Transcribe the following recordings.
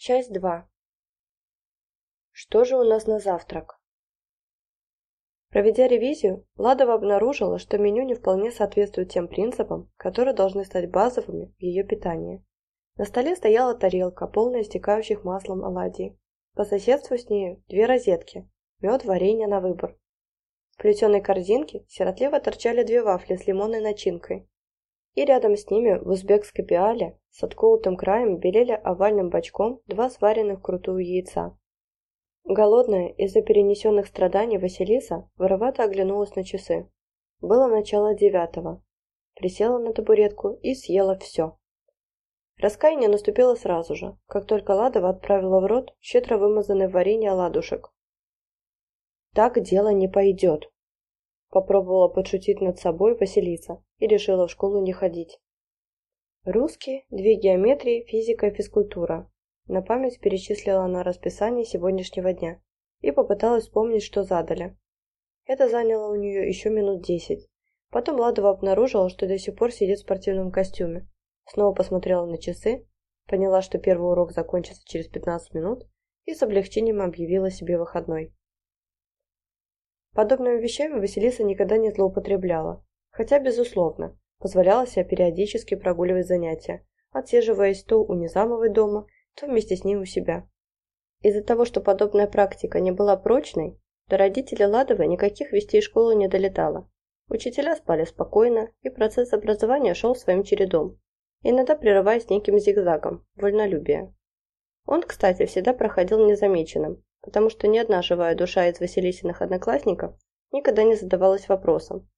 Часть 2. Что же у нас на завтрак? Проведя ревизию, Ладова обнаружила, что меню не вполне соответствует тем принципам, которые должны стать базовыми в ее питании. На столе стояла тарелка, полная истекающих маслом оладий. По соседству с нею две розетки, мед, варенье на выбор. В плетеной корзинке сиротливо торчали две вафли с лимонной начинкой. И рядом с ними в узбекской пиале с отколотым краем белели овальным бочком два сваренных крутую яйца. Голодная из-за перенесенных страданий Василиса воровато оглянулась на часы. Было начало девятого. Присела на табуретку и съела все. Раскаяние наступило сразу же, как только Ладова отправила в рот щедро вымазанный в варенье оладушек. «Так дело не пойдет», — попробовала подшутить над собой Василиса и решила в школу не ходить. Русский, две геометрии, физика и физкультура. На память перечислила она расписание сегодняшнего дня и попыталась вспомнить, что задали. Это заняло у нее еще минут десять. Потом Ладова обнаружила, что до сих пор сидит в спортивном костюме. Снова посмотрела на часы, поняла, что первый урок закончится через 15 минут и с облегчением объявила себе выходной. Подобными вещами Василиса никогда не злоупотребляла, хотя, безусловно, позволяла себе периодически прогуливать занятия, отсиживаясь то у Низамовой дома, то вместе с ней у себя. Из-за того, что подобная практика не была прочной, до родителей Ладовой никаких вестей школы не долетало. Учителя спали спокойно, и процесс образования шел своим чередом, иногда прерываясь неким зигзагом, вольнолюбия. Он, кстати, всегда проходил незамеченным, потому что ни одна живая душа из Василисиных одноклассников никогда не задавалась вопросом.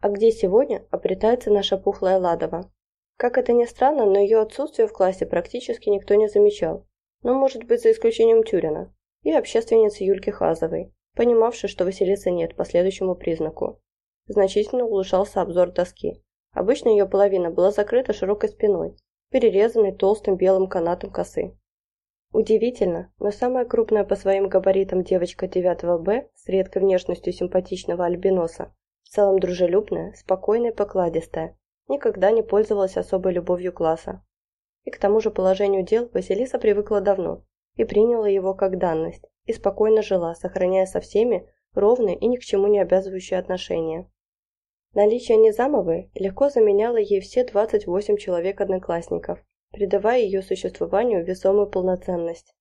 А где сегодня обретается наша пухлая Ладова? Как это ни странно, но ее отсутствие в классе практически никто не замечал. Ну, может быть, за исключением Тюрина и общественницы Юльки Хазовой, понимавшей, что Василисы нет по следующему признаку. Значительно улучшался обзор доски. Обычно ее половина была закрыта широкой спиной, перерезанной толстым белым канатом косы. Удивительно, но самая крупная по своим габаритам девочка 9 Б с редкой внешностью симпатичного альбиноса, в целом дружелюбная, спокойная и покладистая, никогда не пользовалась особой любовью класса. И к тому же положению дел Василиса привыкла давно и приняла его как данность, и спокойно жила, сохраняя со всеми ровные и ни к чему не обязывающие отношения. Наличие Низамовой легко заменяло ей все 28 человек-одноклассников, придавая ее существованию весомую полноценность.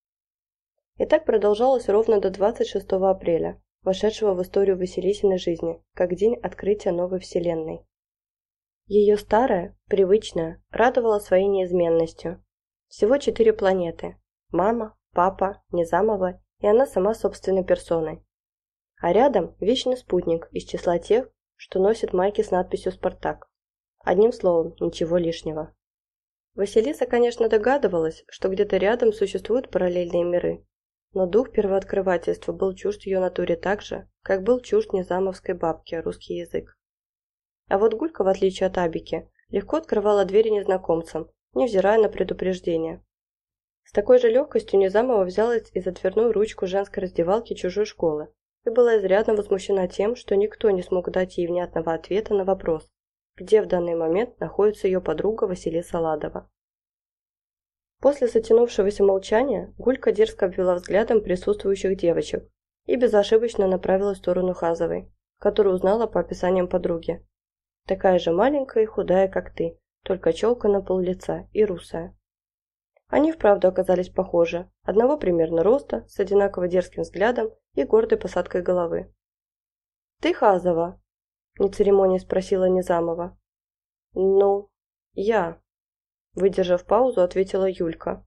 И так продолжалось ровно до 26 апреля, вошедшего в историю Василисиной жизни, как день открытия новой вселенной. Ее старая, привычная, радовала своей неизменностью. Всего четыре планеты – мама, папа, Незамова и она сама собственной персоной. А рядом вечный спутник из числа тех, что носит майки с надписью «Спартак». Одним словом, ничего лишнего. Василиса, конечно, догадывалась, что где-то рядом существуют параллельные миры, но дух первооткрывательства был чужд ее натуре так же, как был чужд незамовской бабке русский язык. А вот Гулька, в отличие от Абики, легко открывала двери незнакомцам, невзирая на предупреждение. С такой же легкостью Незамова взялась и за дверную ручку женской раздевалки чужой школы и была изрядно возмущена тем, что никто не смог дать ей внятного ответа на вопрос, где в данный момент находится ее подруга Василиса Ладова. После затянувшегося молчания Гулька дерзко обвела взглядом присутствующих девочек и безошибочно направилась в сторону Хазовой, которую узнала по описаниям подруги. Такая же маленькая и худая, как ты, только челка на пол лица и русая. Они вправду оказались похожи, одного примерно роста, с одинаково дерзким взглядом и гордой посадкой головы. «Ты Хазова?» Не церемония спросила Низамова. «Ну, я», выдержав паузу, ответила Юлька.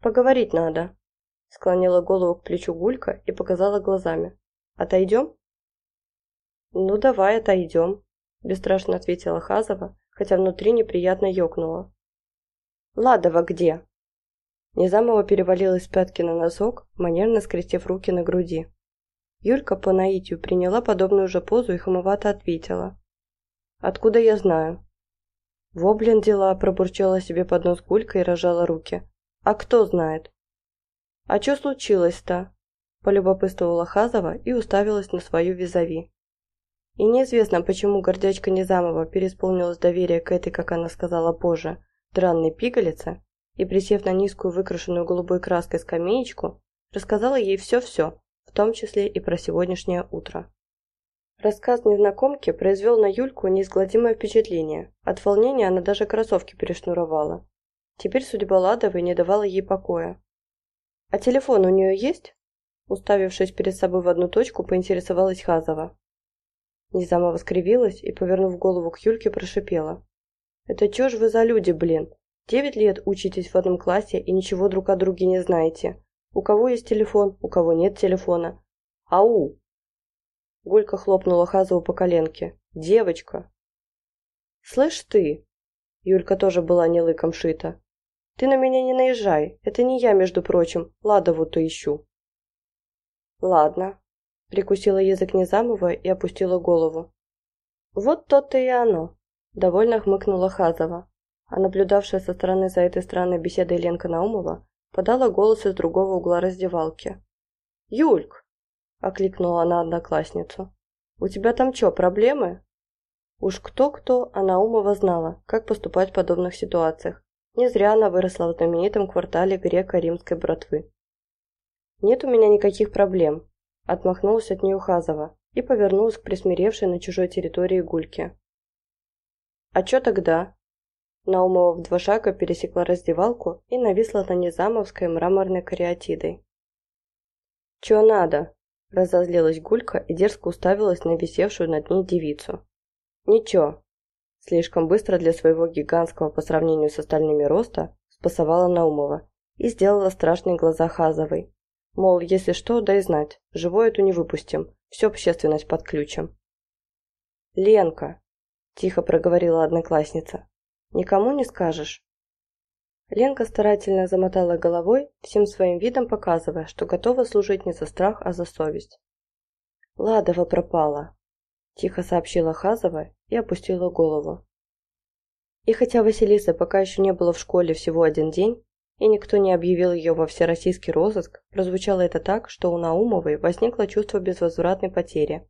«Поговорить надо», склонила голову к плечу Гулька и показала глазами. «Отойдем?» «Ну, давай отойдем», бесстрашно ответила Хазова, хотя внутри неприятно ёкнуло. «Ладова где?» Незамова перевалилась пятки на носок, манерно скрестив руки на груди. Юлька по наитию приняла подобную же позу и хамовато ответила. «Откуда я знаю?» «Воблин дела», – пробурчала себе под нос Гулька и рожала руки. «А кто знает?» «А что случилось-то?» – полюбопытствовала Хазова и уставилась на свою визави. И неизвестно, почему гордячка Незамова переисполнилась доверие к этой, как она сказала позже, дранной пигалице, и, присев на низкую выкрашенную голубой краской скамеечку, рассказала ей все-все, в том числе и про сегодняшнее утро. Рассказ незнакомки произвел на Юльку неизгладимое впечатление. От волнения она даже кроссовки перешнуровала. Теперь судьба Ладовой не давала ей покоя. «А телефон у нее есть?» Уставившись перед собой в одну точку, поинтересовалась Хазова. Низамова скривилась и, повернув голову к Юльке, прошипела. «Это чё ж вы за люди, блин? Девять лет учитесь в одном классе и ничего друг о друге не знаете. У кого есть телефон, у кого нет телефона. Ау!» Гулька хлопнула Хазову по коленке. «Девочка!» «Слышь ты!» Юлька тоже была не лыком шита. «Ты на меня не наезжай. Это не я, между прочим. Ладову-то ищу». «Ладно», — прикусила язык Незамова и опустила голову. «Вот то-то и оно», — довольно хмыкнула Хазова, а наблюдавшая со стороны за этой странной беседой Ленка Наумова подала голос из другого угла раздевалки. «Юльк!» — окликнула она одноклассницу. «У тебя там что, проблемы?» Уж кто-кто, а Наумова знала, как поступать в подобных ситуациях. Не зря она выросла в знаменитом квартале греко-римской братвы. «Нет у меня никаких проблем», – отмахнулась от нее Хазова и повернулась к присмиревшей на чужой территории Гульке. «А чё тогда?» Наумова в два шага пересекла раздевалку и нависла на Незамовской мраморной кариатидой. «Чё надо?» – разозлилась Гулька и дерзко уставилась на висевшую над ней девицу. «Ничего». Слишком быстро для своего гигантского по сравнению с остальными роста спасовала Наумова и сделала страшные глаза Хазовой, Мол, если что, дай знать. Живой эту не выпустим. Всю общественность подключим. «Ленка!» – тихо проговорила одноклассница. «Никому не скажешь?» Ленка старательно замотала головой, всем своим видом показывая, что готова служить не за страх, а за совесть. «Ладова пропала», – тихо сообщила Хазова и опустила голову. И хотя Василиса пока еще не было в школе всего один день, и никто не объявил ее во всероссийский розыск, прозвучало это так, что у Наумовой возникло чувство безвозвратной потери,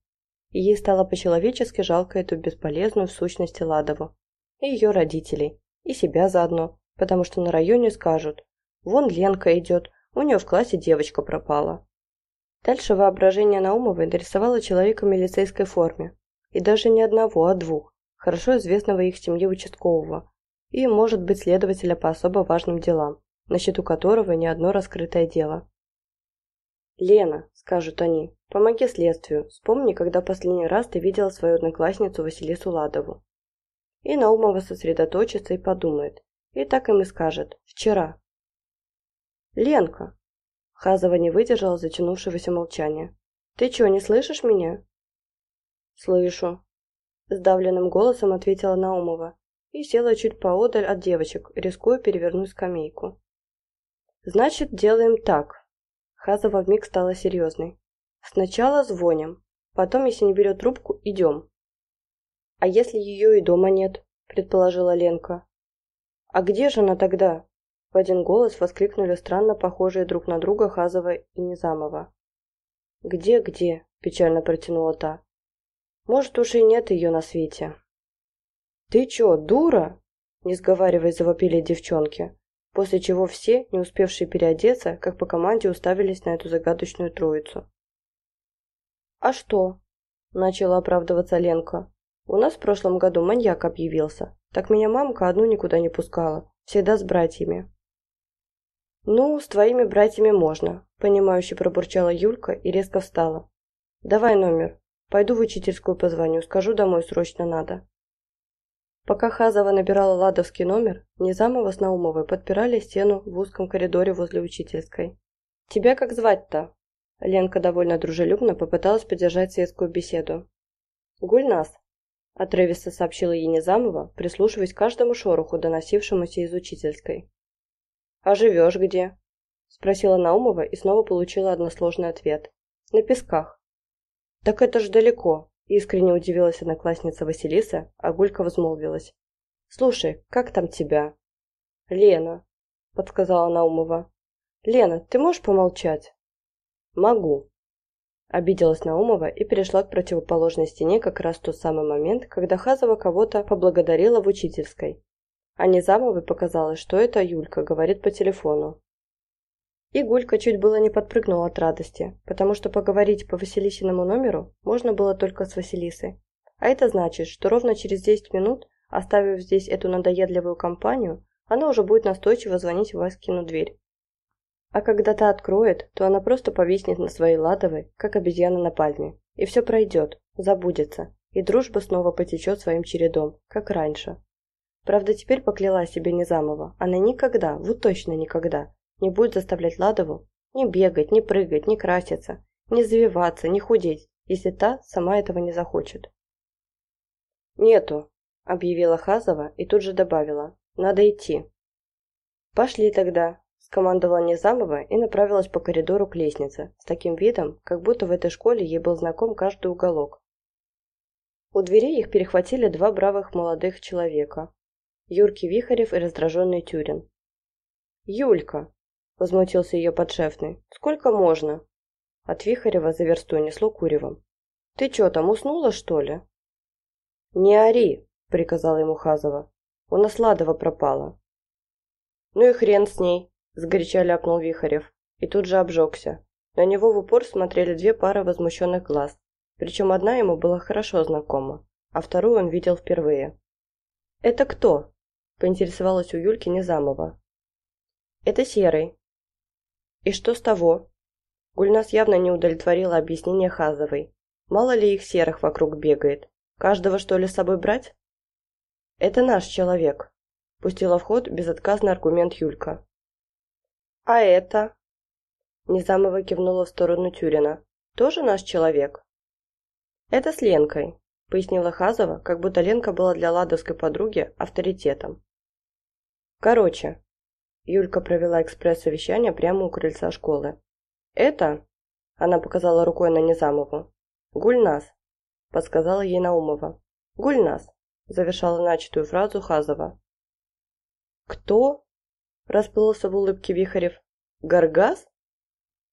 и ей стало по-человечески жалко эту бесполезную в сущности Ладову, и ее родителей, и себя заодно, потому что на районе скажут «Вон Ленка идет, у нее в классе девочка пропала». Дальше воображение Наумовой нарисовало человека в милицейской форме, и даже не одного, а двух, хорошо известного их семье участкового, и, может быть, следователя по особо важным делам на счету которого не одно раскрытое дело. «Лена», — скажут они, — «помоги следствию, вспомни, когда последний раз ты видела свою одноклассницу Василису Ладову». И Наумова сосредоточится и подумает, и так им и скажет «вчера». «Ленка!» Хазова не выдержала затянувшегося молчания. «Ты чё, не слышишь меня?» «Слышу», — сдавленным голосом ответила Наумова и села чуть поодаль от девочек, рискуя перевернуть скамейку. Значит, делаем так. Хазова вмиг стала серьезной. Сначала звоним, потом, если не берет трубку, идем. А если ее и дома нет, предположила Ленка. А где же она тогда? В один голос воскликнули странно похожие друг на друга Хазова и Низамова. «Где-где?» – печально протянула та. «Может, уж и нет ее на свете». «Ты чё, дура?» – не сговариваясь, завопили девчонки после чего все, не успевшие переодеться, как по команде уставились на эту загадочную троицу. «А что?» – начала оправдываться Ленка. «У нас в прошлом году маньяк объявился. Так меня мамка одну никуда не пускала. Всегда с братьями». «Ну, с твоими братьями можно», – понимающе пробурчала Юлька и резко встала. «Давай номер. Пойду в учительскую позвоню, скажу домой срочно надо». Пока Хазова набирала ладовский номер, Низамова с Наумовой подпирали стену в узком коридоре возле учительской. «Тебя как звать-то?» Ленка довольно дружелюбно попыталась поддержать светскую беседу. «Гульнас», – отрывисто сообщила ей прислушиваясь к каждому шороху, доносившемуся из учительской. «А живешь где?» – спросила Наумова и снова получила односложный ответ. «На песках». «Так это ж далеко», Искренне удивилась одноклассница Василиса, а Гулька возмолвилась. «Слушай, как там тебя?» «Лена», — подсказала Наумова. «Лена, ты можешь помолчать?» «Могу», — обиделась Наумова и перешла к противоположной стене как раз в тот самый момент, когда Хазова кого-то поблагодарила в учительской. А Низамовой показалось, что это Юлька говорит по телефону. И Гулька чуть было не подпрыгнула от радости, потому что поговорить по Василисиному номеру можно было только с Василисой. А это значит, что ровно через 10 минут, оставив здесь эту надоедливую компанию, она уже будет настойчиво звонить в Васькину дверь. А когда та откроет, то она просто повиснет на своей ладовой, как обезьяна на пальме, и все пройдет, забудется, и дружба снова потечет своим чередом, как раньше. Правда, теперь покляла себе Незамова, она никогда, вот точно никогда, не будет заставлять Ладову ни бегать, ни прыгать, ни краситься, ни завиваться, ни худеть, если та сама этого не захочет. «Нету», — объявила Хазова и тут же добавила. «Надо идти». «Пошли тогда», — скомандовала Незамова и направилась по коридору к лестнице, с таким видом, как будто в этой школе ей был знаком каждый уголок. У дверей их перехватили два бравых молодых человека. Юркий Вихарев и раздраженный Тюрин. «Юлька!» возмутился ее подшефный. «Сколько можно?» От Вихарева за версту несло куревом. «Ты че там, уснула, что ли?» «Не ори!» — приказала ему Хазова. «У нас Ладова пропала». «Ну и хрен с ней!» — сгоряча ляпнул Вихарев. И тут же обжегся. На него в упор смотрели две пары возмущенных глаз. Причем одна ему была хорошо знакома, а вторую он видел впервые. «Это кто?» – поинтересовалась у Юльки Незамова. «Это Серый», и что с того? Гульнас явно не удовлетворила объяснение Хазовой. Мало ли их серых вокруг бегает. Каждого что ли с собой брать? Это наш человек. Пустила в ход безотказный аргумент Юлька. А это? Незамова кивнула в сторону Тюрина. Тоже наш человек? Это с Ленкой, пояснила Хазова, как будто Ленка была для ладовской подруги авторитетом. Короче, Юлька провела экспресс-совещание прямо у крыльца школы. «Это...» – она показала рукой на Незамову. «Гульнас», – подсказала ей Наумова. «Гульнас», – завершала начатую фразу Хазова. «Кто?» – расплылся в улыбке Вихарев. «Гаргаз?»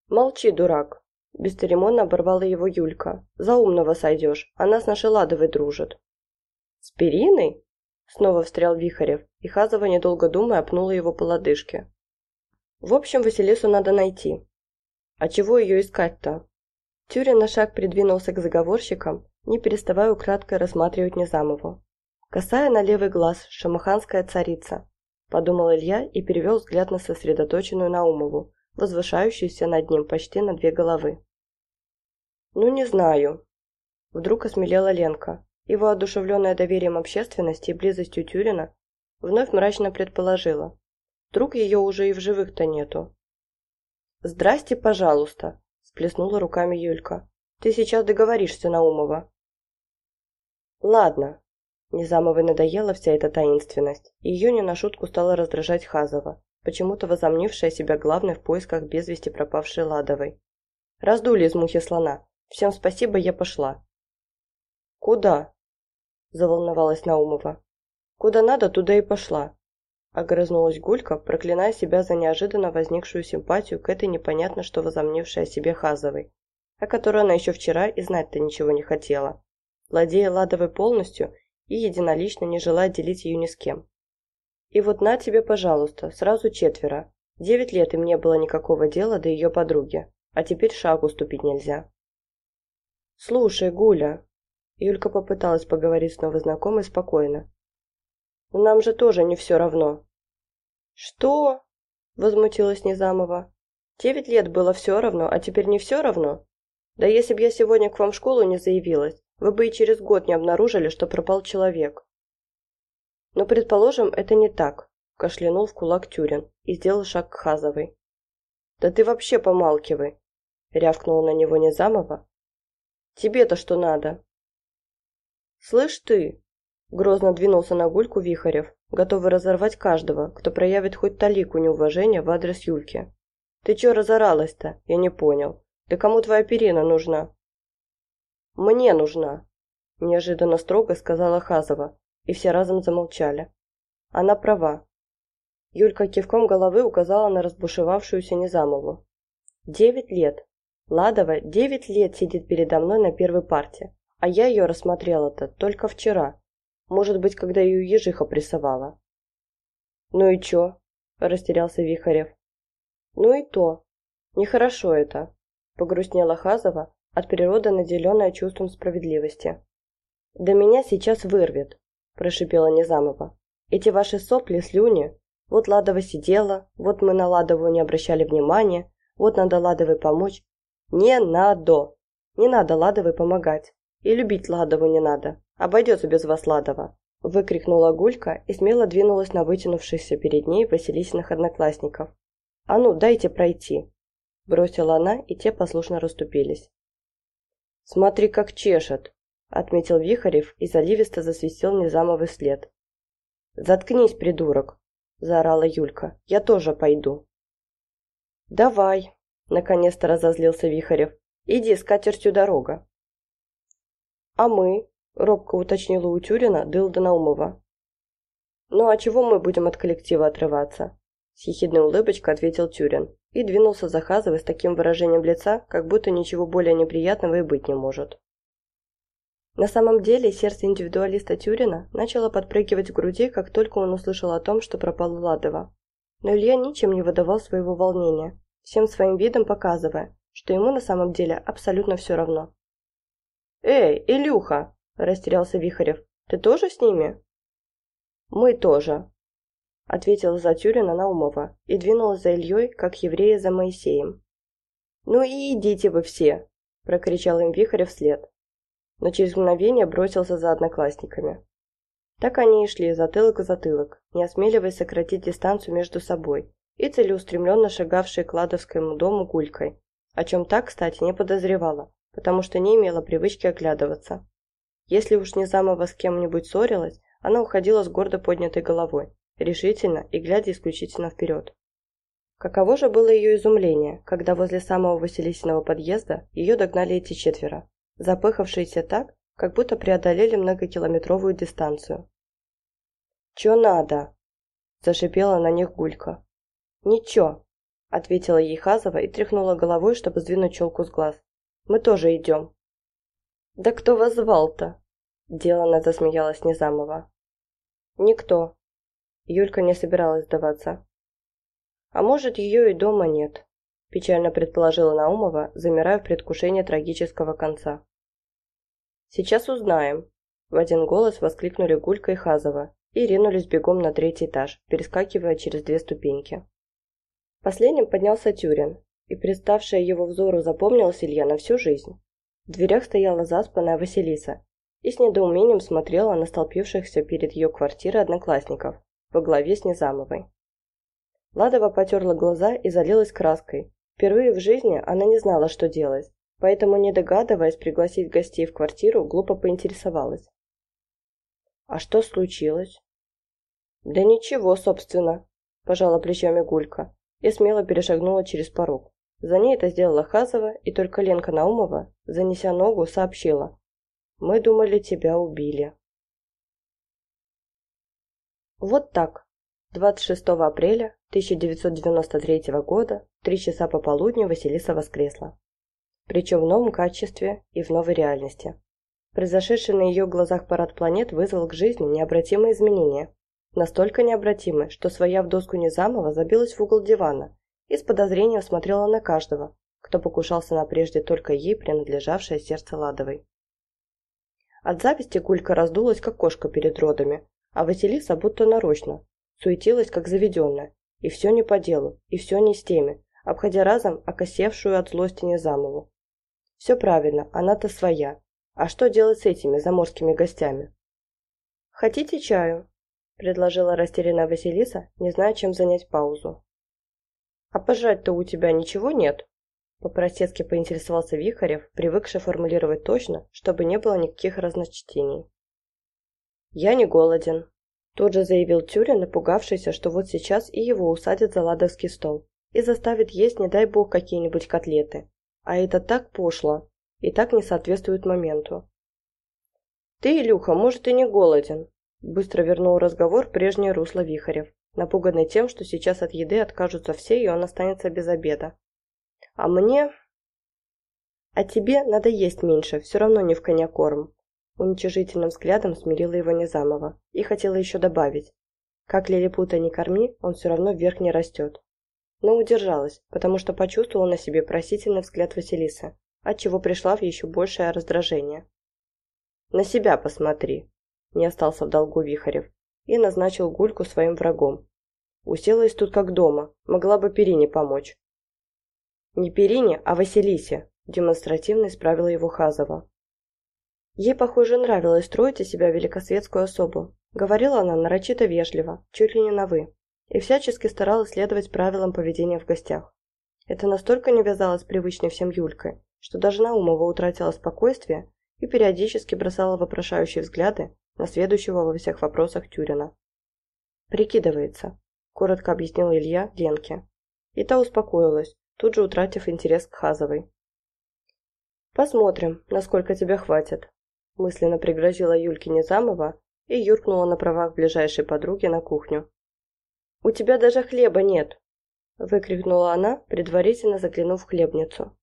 «Молчи, дурак!» – бесцеремонно оборвала его Юлька. «За умного сойдешь, она с нашей Ладовой дружит». «С Периной?» Снова встрял Вихарев, и Хазова, недолго думая, опнула его по лодыжке. В общем, Василису надо найти. А чего ее искать-то? Тюрин на шаг придвинулся к заговорщикам, не переставая украдкой рассматривать Незамову. Косая на левый глаз, шамаханская царица, подумал Илья и перевел взгляд на сосредоточенную Наумову, возвышающуюся над ним почти на две головы. «Ну, не знаю». Вдруг осмелела Ленка, и, воодушевленная доверием общественности и близостью Тюрина, вновь мрачно предположила. Вдруг ее уже и в живых-то нету. «Здрасте, пожалуйста», – сплеснула руками Юлька. «Ты сейчас договоришься, Наумова». «Ладно». Незамовой надоела вся эта таинственность, и ее не на шутку стала раздражать Хазова, почему-то возомнившая себя главной в поисках без вести пропавшей Ладовой. «Раздули из мухи слона. Всем спасибо, я пошла». «Куда?» заволновалась Наумова. «Куда надо, туда и пошла», – огрызнулась Гулька, проклиная себя за неожиданно возникшую симпатию к этой непонятно что возомнившей о себе Хазовой, о которой она еще вчера и знать-то ничего не хотела, владея Ладовой полностью и единолично не желая делить ее ни с кем. «И вот на тебе, пожалуйста, сразу четверо. Девять лет им не было никакого дела до ее подруги, а теперь шагу ступить нельзя». «Слушай, Гуля», Юлька попыталась поговорить с новой знакомой спокойно. «Нам же тоже не все равно». «Что?» – возмутилась Незамова. «Девять лет было все равно, а теперь не все равно? Да если б я сегодня к вам в школу не заявилась, вы бы и через год не обнаружили, что пропал человек». «Но, предположим, это не так», – кашлянул в кулак Тюрин и сделал шаг к Хазовой. «Да ты вообще помалкивай», – рявкнула на него Незамова. «Тебе-то что надо?» «Слышь ты!» – грозно двинулся на Гульку Вихарев, готовый разорвать каждого, кто проявит хоть талику неуважения в адрес Юльки. «Ты чё разоралась-то? Я не понял. Да кому твоя перина нужна?» «Мне нужна!» – неожиданно строго сказала Хазова, и все разом замолчали. Она права. Юлька кивком головы указала на разбушевавшуюся Незамову. «Девять лет. Ладова девять лет сидит передо мной на первой парте. А я ее рассмотрела-то только вчера. Может быть, когда ее ежиха прессовала. Ну и чё? Растерялся Вихарев. Ну и то. Нехорошо это. Погрустнела Хазова, от природы наделенная чувством справедливости. «Да меня сейчас вырвет», – прошипела Незамова. «Эти ваши сопли, слюни. Вот Ладова сидела, вот мы на Ладову не обращали внимания, вот надо Ладовой помочь. Не надо! Не надо Ладовой помогать. И любить Ладову не надо. Обойдется без вас Ладова!» Выкрикнула Гулька и смело двинулась на вытянувшихся перед ней Василисиных одноклассников. «А ну, дайте пройти!» Бросила она, и те послушно расступились. «Смотри, как чешет!» – отметил Вихарев и заливисто засвистел Низамовый след. «Заткнись, придурок!» – заорала Юлька. «Я тоже пойду». «Давай!» – наконец-то разозлился Вихарев. «Иди, с катертью дорога». «А мы?» – робко уточнила у Тюрина Дылда Наумова. «Ну а чего мы будем от коллектива отрываться?» С ехидной улыбочкой ответил Тюрин и двинулся за Хазовой с таким выражением лица, как будто ничего более неприятного и быть не может. На самом деле сердце индивидуалиста Тюрина начало подпрыгивать в груди, как только он услышал о том, что пропала Ладова. Но Илья ничем не выдавал своего волнения, всем своим видом показывая, что ему на самом деле абсолютно все равно. «Эй, Илюха!» – растерялся Вихарев. «Ты тоже с ними?» «Мы тоже», ответила за Тюрина Наумова и двинулась за Ильей, как евреи за Моисеем. «Ну и идите вы все!» – прокричал им Вихарев вслед. Но через мгновение бросился за одноклассниками. Так они и шли затылок в затылок, не осмеливаясь сократить дистанцию между собой и целеустремленно шагавшие к Ладовскому дому гулькой, о чем так, кстати, не подозревала, потому что не имела привычки оглядываться. Если уж Незамова с кем-нибудь ссорилась, она уходила с гордо поднятой головой, решительно и глядя исключительно вперед. Каково же было ее изумление, когда возле самого Василисиного подъезда ее догнали эти четверо, запыхавшиеся так, как будто преодолели многокилометровую дистанцию. «Чё надо?» – зашипела на них Гулька. «Ничего», – ответила ей Хазова и тряхнула головой, чтобы сдвинуть челку с глаз. «Мы тоже идем». «Да кто вас звал-то?» – деланно засмеялась Незамова. «Никто», Юлька не собиралась сдаваться. «А может, ее и дома нет», – печально предположила Наумова, замирая в предвкушении трагического конца. «Сейчас узнаем», – в один голос воскликнули Гулька и Хазова и ринулись бегом на третий этаж, перескакивая через две ступеньки. Последним поднялся Тюрин, и представшая его взору запомнилась Илья на всю жизнь. В дверях стояла заспанная Василиса и с недоумением смотрела на столпившихся перед ее квартирой одноклассников во главе с Низамовой. Ладова потерла глаза и залилась краской. Впервые в жизни она не знала, что делать, поэтому, не догадываясь пригласить гостей в квартиру, глупо поинтересовалась. «А что случилось?» «Да ничего, собственно», – пожала плечами Гулька и смело перешагнула через порог. За ней это сделала Хазова, и только Ленка Наумова, занеся ногу, сообщила. «Мы думали, тебя убили». Вот так. 26 апреля 1993 года, в 3 часа пополудни Василиса воскресла. Причем в новом качестве и в новой реальности. Произошедший на ее глазах парад планет вызвал к жизни необратимые изменения. Настолько необратимые, что своя в доску Незамова забилась в угол дивана и с подозрением смотрела на каждого, кто покушался на прежде только ей принадлежавшее сердце Ладовой. От зависти Гулька раздулась, как кошка перед родами, а Василиса будто нарочно, суетилась как заведенная, и все не по делу, и все не с теми, обходя разом окосевшую от злости Незамову. Все правильно, она-то своя. А что делать с этими заморскими гостями? «Хотите чаю?» – предложила растерянная Василиса, не зная, чем занять паузу. «А пожрать-то у тебя ничего нет?» По-простецки поинтересовался Вихарев, привыкший формулировать точно, чтобы не было никаких разночтений. «Я не голоден», – тут же заявил Тюрин, напугавшийся, что вот сейчас и его усадят за ладовский стол и заставят есть, не дай бог, какие-нибудь котлеты. А это так пошло и так не соответствует моменту. «Ты, Илюха, может, и не голоден», – быстро вернул разговор в прежнее русло Вихарев, напуганный тем, что сейчас от еды откажутся все, и он останется без обеда. «А мне...» «А тебе надо есть меньше, все равно не в коня корм», Уничижительным взглядом смирила его Незамова и хотела еще добавить. Как лилипута не корми, он все равно вверх не растет. Но удержалась, потому что почувствовала на себе просительный взгляд Василисы, отчего пришла в еще большее раздражение. «На себя посмотри!» Не остался в долгу Вихарев и назначил Гульку своим врагом. Уселась тут как дома, могла бы Перине помочь. «Не Перине, а Василисе», – демонстративно исправила его Хазова. Ей, похоже, нравилось строить из себя великосветскую особу. Говорила она нарочито вежливо, чуть ли не на «вы», и всячески старалась следовать правилам поведения в гостях. Это настолько не вязалось с привычной всем Юлькой, что даже Наумова утратила спокойствие и периодически бросала вопрошающие взгляды на следующего во всех вопросах Тюрина. «Прикидывается», – коротко объяснил Илья Ленке. И та успокоилась, тут же утратив интерес к Хазовой. «Посмотрим, насколько тебя хватит», мысленно пригрозила Юльке Незамова и юркнула на правах ближайшей подруги на кухню. «У тебя даже хлеба нет!» – выкрикнула она, предварительно заглянув в хлебницу.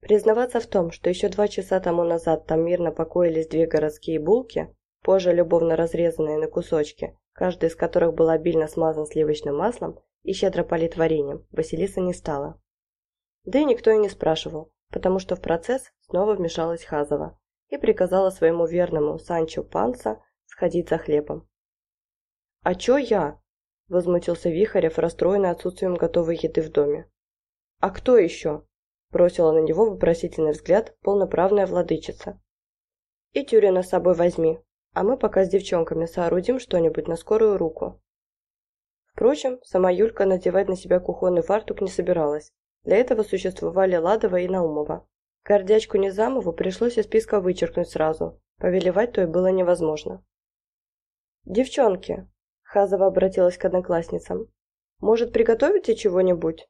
Признаваться в том, что еще два часа тому назад там мирно покоились две городские булки, позже любовно разрезанные на кусочки, каждый из которых был обильно смазан сливочным маслом и щедро полит вареньем, Василиса не стала. Да и никто и не спрашивал, потому что в процесс снова вмешалась Хазова, и приказала своему верному Санчо Панса сходить за хлебом. «А чё я?» – возмутился Вихарев, расстроенный отсутствием готовой еды в доме. «А кто еще?» – бросила на него вопросительный взгляд полноправная владычица. «И Тюрина с собой возьми, а мы пока с девчонками соорудим что-нибудь на скорую руку». Впрочем, сама Юлька надевать на себя кухонный фартук не собиралась. Для этого существовали Ладова и Наумова. Гордячку Низамову пришлось из списка вычеркнуть сразу. Повелевать той было невозможно. «Девчонки», — Хазова обратилась к одноклассницам, — «может, приготовите чего-нибудь?»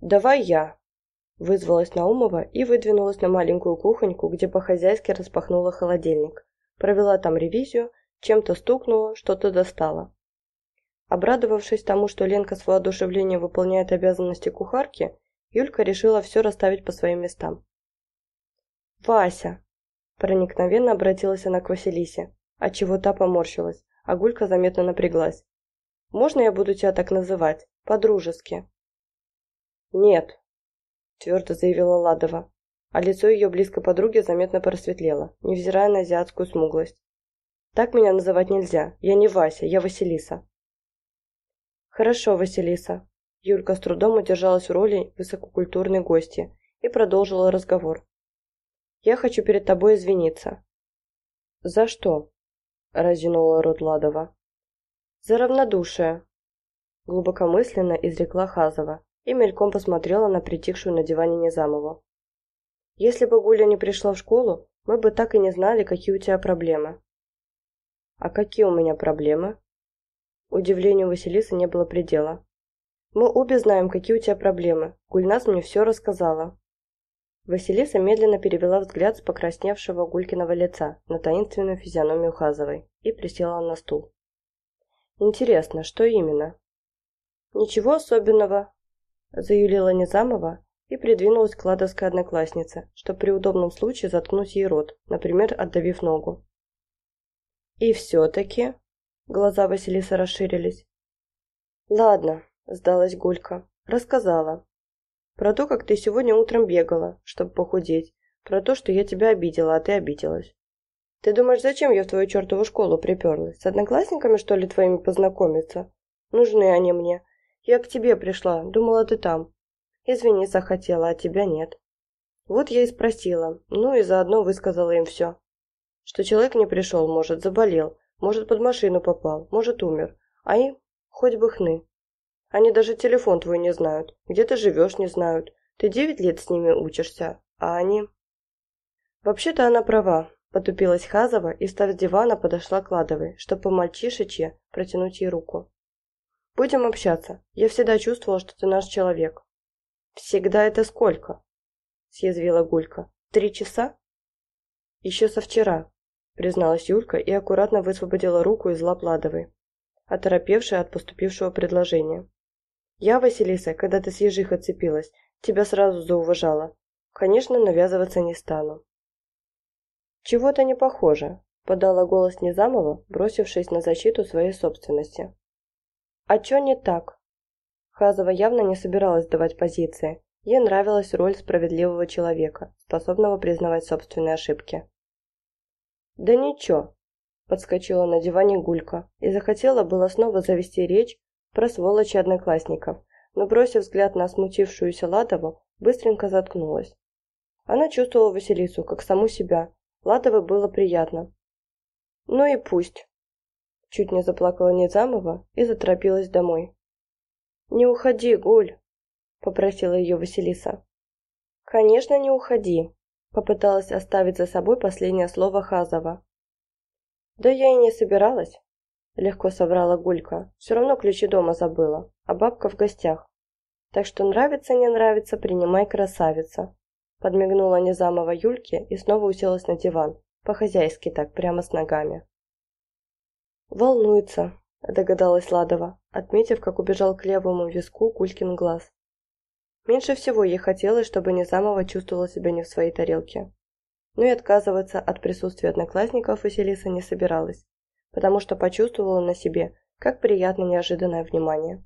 «Давай я», — вызвалась Наумова и выдвинулась на маленькую кухоньку, где по-хозяйски распахнула холодильник. Провела там ревизию, чем-то стукнула, что-то достала. Обрадовавшись тому, что Ленка с воодушевлением выполняет обязанности кухарки, Юлька решила все расставить по своим местам. «Вася!» – проникновенно обратилась она к Василисе, отчего та поморщилась, а Гулька заметно напряглась. «Можно я буду тебя так называть? По-дружески?» «Нет», – твердо заявила Ладова, а лицо ее близкой подруги заметно просветлело, невзирая на азиатскую смуглость. «Так меня называть нельзя. Я не Вася, я Василиса». «Хорошо, Василиса», Юлька с трудом удержалась в роли высококультурной гости и продолжила разговор. «Я хочу перед тобой извиниться». «За что?» – разинула рот Ладова. «За равнодушие», – глубокомысленно изрекла Хазова и мельком посмотрела на притихшую на диване Незамову. «Если бы Гуля не пришла в школу, мы бы так и не знали, какие у тебя проблемы». «А какие у меня проблемы?» Удивлению Василисы не было предела. Мы обе знаем, какие у тебя проблемы. Гульнас мне все рассказала». Василиса медленно перевела взгляд с покрасневшего Гулькиного лица на таинственную физиономию Хазовой и присела на стул. «Интересно, что именно?» «Ничего особенного», – заюлила Незамова и придвинулась к ладовской однокласснице, чтобы при удобном случае заткнуть ей рот, например, отдавив ногу. «И все-таки...» – глаза Василисы расширились. «Ладно, сдалась Гулька. Рассказала. Про то, как ты сегодня утром бегала, чтобы похудеть. Про то, что я тебя обидела, а ты обиделась. Ты думаешь, зачем я в твою чертову школу приперлась? С одноклассниками, что ли, твоими познакомиться? Нужны они мне. Я к тебе пришла, думала, ты там. Извини, захотела, а тебя нет. Вот я и спросила, ну и заодно высказала им все. Что человек не пришел, может, заболел, может, под машину попал, может, умер. А им хоть бы хны. Они даже телефон твой не знают, где ты живешь не знают. Ты девять лет с ними учишься, а они...» «Вообще-то она права», – потупилась Хазова и, встав с дивана, подошла к Ладовой, чтобы по-мальчишечье протянуть ей руку. «Будем общаться. Я всегда чувствовала, что ты наш человек». «Всегда это сколько?» – съязвила Гулька. «Три часа?» «Еще со вчера», – призналась Юлька и аккуратно высвободила руку из лап Ладовой, оторопевшая от поступившего предложения. Я, Василиса, когда ты с ежих отцепилась, тебя сразу зауважала. Конечно, навязываться не стану. Чего-то не похоже, подала голос Низамова, бросившись на защиту своей собственности. «А чё не так?» Хазова явно не собиралась давать позиции. Ей нравилась роль справедливого человека, способного признавать собственные ошибки. «Да ничего», – подскочила на диване Гулька и захотела было снова завести речь про сволочи одноклассников, но, бросив взгляд на смутившуюся Ладову, быстренько заткнулась. Она чувствовала Василису, как саму себя. Ладовой было приятно. «Ну и пусть», – чуть не заплакала Низамова и заторопилась домой. «Не уходи, Гуль», – попросила ее Василиса. «Конечно, не уходи», – попыталась оставить за собой последнее слово Хазова. «Да я и не собиралась», – легко соврала Гулька. «Все равно ключи дома забыла, а бабка в гостях. Так что нравится, не нравится, принимай красавица». Подмигнула Незамова Юльке и снова уселась на диван, по-хозяйски так, прямо с ногами. «Волнуется», – догадалась Ладова, отметив, как убежал к левому виску Гулькин глаз. Меньше всего ей хотелось, чтобы Незамова чувствовала себя не в своей тарелке. Но и отказываться от присутствия одноклассников Василиса не собиралась, потому что почувствовала на себе, как приятно неожиданное внимание.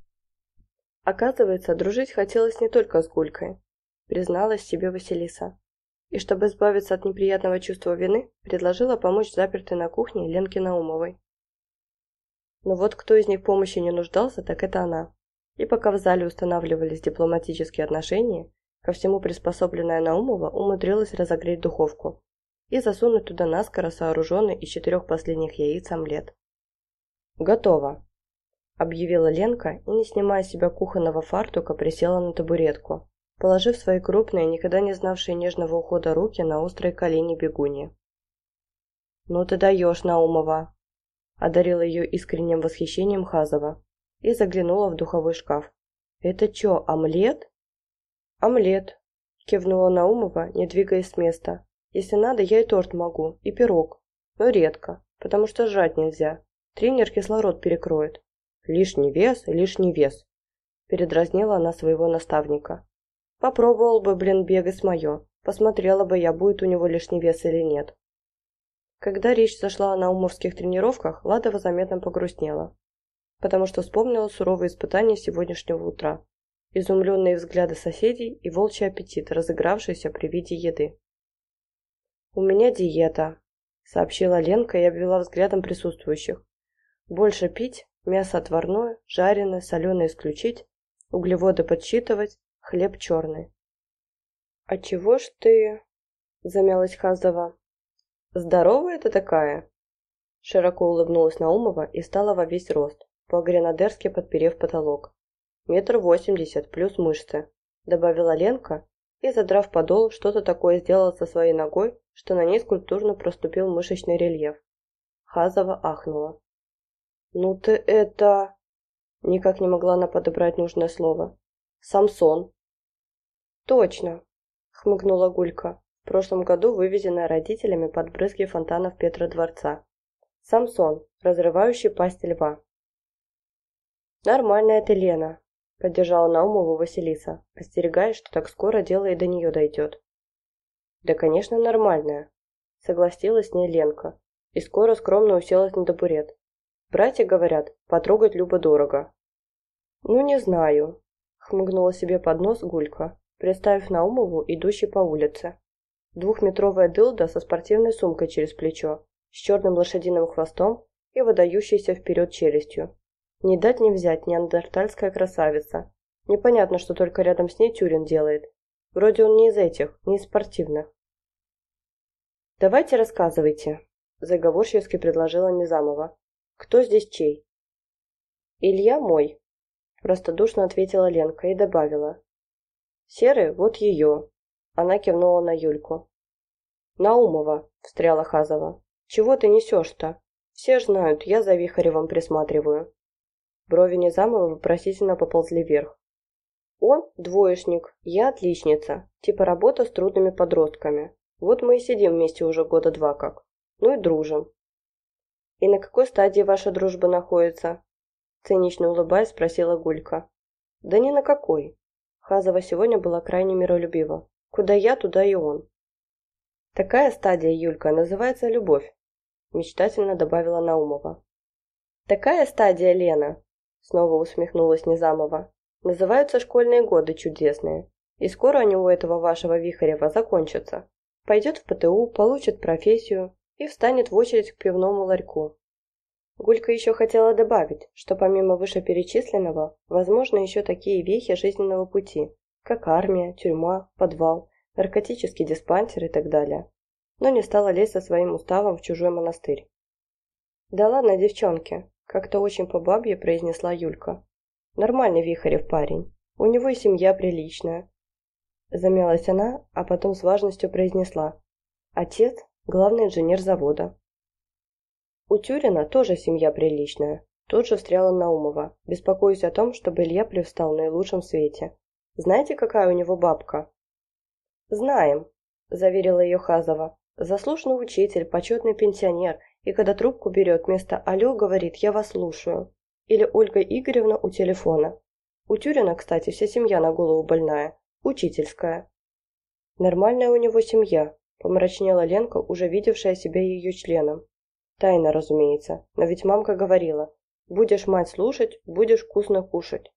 Оказывается, дружить хотелось не только с Гулькой, призналась себе Василиса. И чтобы избавиться от неприятного чувства вины, предложила помочь запертой на кухне Ленке Наумовой. Но вот кто из них помощи не нуждался, так это она. И пока в зале устанавливались дипломатические отношения, ко всему приспособленная Наумова умудрилась разогреть духовку и засунуть туда наскоро сооруженный из четырех последних яиц омлет. «Готово», – объявила Ленка и, не снимая с себя кухонного фартука, присела на табуретку, положив свои крупные, никогда не знавшие нежного ухода руки на острые колени бегуни. «Ну ты даешь, Наумова!» одарила ее искренним восхищением Хазова и заглянула в духовой шкаф. «Это чё, омлет?» «Омлет», – кивнула Наумова, не двигаясь с места. «Если надо, я и торт могу, и пирог. Но редко, потому что жрать нельзя. Тренер кислород перекроет». «Лишний вес, лишний вес», – передразнила она своего наставника. Попробовал бы, блин, бегать мое. Посмотрела бы я, будет у него лишний вес или нет. Когда речь зашла о наумовских тренировках, Ладова заметно погрустнела, потому что вспомнила суровые испытания сегодняшнего утра, изумленные взгляды соседей и волчий аппетит, разыгравшийся при виде еды. «У меня диета», — сообщила Ленка и обвела взглядом присутствующих. «Больше пить, мясо отварное, жареное, соленое исключить, углеводы подсчитывать, хлеб черный. «А чего ж ты...» — замялась Хазова. «Здоровая ты такая?» Широко улыбнулась Наумова и стала во весь рост, по-гренадерски подперев потолок. «Метр восемьдесят плюс мышцы», — добавила Ленка и, задрав подол, что-то такое сделала со своей ногой, что на ней скульптурно проступил мышечный рельеф. Хазова ахнула. «Ну ты это...» Никак не могла она подобрать нужное слово. «Самсон», «Точно!» – хмыкнула Гулька, в прошлом году вывезенная родителями под брызги фонтанов Петродворца. «Самсон, разрывающий пасть льва». «Нормальная ты, Лена», – поддержала Наумову Василиса, остерегаясь, что так скоро дело и до нее дойдет. «Да, конечно, нормальная», – согласилась с ней Ленка, и скоро скромно уселась на табурет. «Братья говорят, потрогать любо-дорого». «Ну, не знаю», – хмыгнула себе под нос Гулька, представив Наумову, идущей по улице. Двухметровая дылда со спортивной сумкой через плечо, с черным лошадиным хвостом и выдающейся вперед челюстью. Не дать не взять неандертальская красавица. Непонятно, что только рядом с ней Тюрин делает. Вроде он не из этих, не из спортивных. «Давайте рассказывайте», – заговорчески предложила Низамова. «Кто здесь чей?» «Илья мой», – простодушно ответила Ленка и добавила. Серый, вот ее. Она кивнула на Юльку. Наумова, встряла Хазова. Чего ты несешь-то? Все знают, я за Вихаревым присматриваю. Брови Низамова вопросительно поползли вверх. Он двоечник, я отличница, типа работа с трудными подростками. Вот мы и сидим вместе уже года два как. Ну и дружим. И на какой стадии ваша дружба находится? Цинично улыбаясь, спросила Гулька. Да ни на какой. Хазова сегодня была крайне миролюбива. Куда я, туда и он. Такая стадия, Юлька, называется любовь. мечтательно добавила Наумова. «Такая стадия, Лена!» Снова усмехнулась Незамова. «Называются школьные годы чудесные. И скоро они у этого вашего Вихарева закончатся. Пойдет в ПТУ, получит профессию и встанет в очередь к пивному ларьку. Гулька еще хотела добавить, что помимо вышеперечисленного, возможно еще такие вехи жизненного пути, как армия, тюрьма, подвал, наркотический диспансер и так далее. Но не стала лезть со своим уставом в чужой монастырь. «Да ладно, девчонки, как-то очень по бабье произнесла Юлька. Нормальный Вихарев парень. У него и семья приличная. Замялась она, а потом с важностью произнесла. Отец – главный инженер завода. У Тюрина тоже семья приличная. Тут же встряла Наумова, беспокоясь о том, чтобы Илья привстал в наилучшем свете. Знаете, какая у него бабка? Знаем, заверила ее Хазова. Заслуженный учитель, почетный пенсионер, и когда трубку берет, вместо «Алло» говорит «Я вас слушаю». Или Ольга Игоревна у телефона. У Тюрина, кстати, вся семья на голову больная. Учительская. Нормальная у него семья, помрачнела Ленка, уже видевшая себя ее членом. Тайна, разумеется, но ведь мамка говорила, будешь мать слушать, будешь вкусно кушать.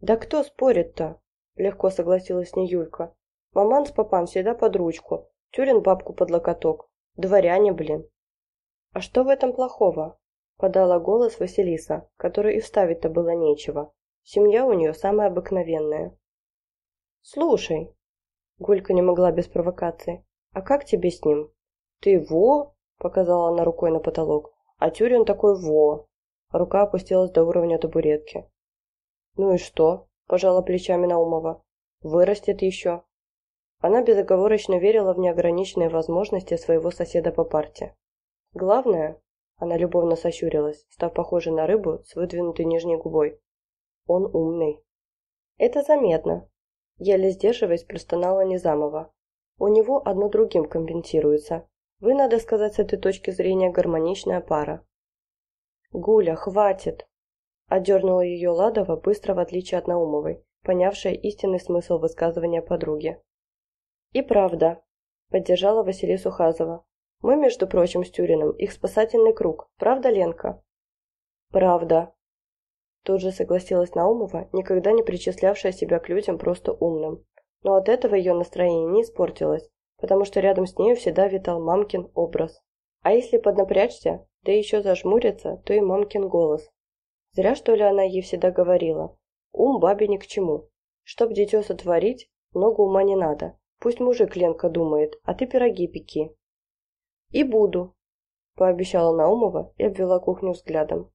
Да кто спорит-то? Легко согласилась с ней Юлька. Маман с папан всегда под ручку, Тюрин бабку под локоток. Дворяне, блин. «А что в этом плохого?» – подала голос Василиса, которой и вставить-то было нечего. Семья у нее самая обыкновенная. «Слушай», – Гулька не могла без провокации, – «а как тебе с ним?» «Ты во?» – показала она рукой на потолок. «А Тюрин такой во!» Рука опустилась до уровня табуретки. «Ну и что?» – пожала плечами Наумова. «Вырастет еще». Она безоговорочно верила в неограниченные возможности своего соседа по парте. Главное, она любовно сощурилась, став похожей на рыбу с выдвинутой нижней губой. Он умный. Это заметно. Еле сдерживаясь, простонала Низамова. У него одно другим компенсируется. Вы, надо сказать, с этой точки зрения гармоничная пара. Гуля, хватит! Отдернула ее Ладова, быстро в отличие от Наумовой, понявшая истинный смысл высказывания подруги. И правда, поддержала Василису Хазова. Мы, между прочим, с Тюриным, их спасательный круг. Правда, Ленка?» «Правда», Тут же согласилась Наумова, никогда не причислявшая себя к людям просто умным. Но от этого ее настроение не испортилось, потому что рядом с нею всегда витал мамкин образ. А если поднапрячься, да еще зажмуриться, то и мамкин голос. Зря, что ли, она ей всегда говорила. Ум бабе ни к чему. Чтоб дитё сотворить, много ума не надо. Пусть мужик Ленка думает, а ты пироги пеки. «И буду», – пообещала Наумова и обвела кухню взглядом.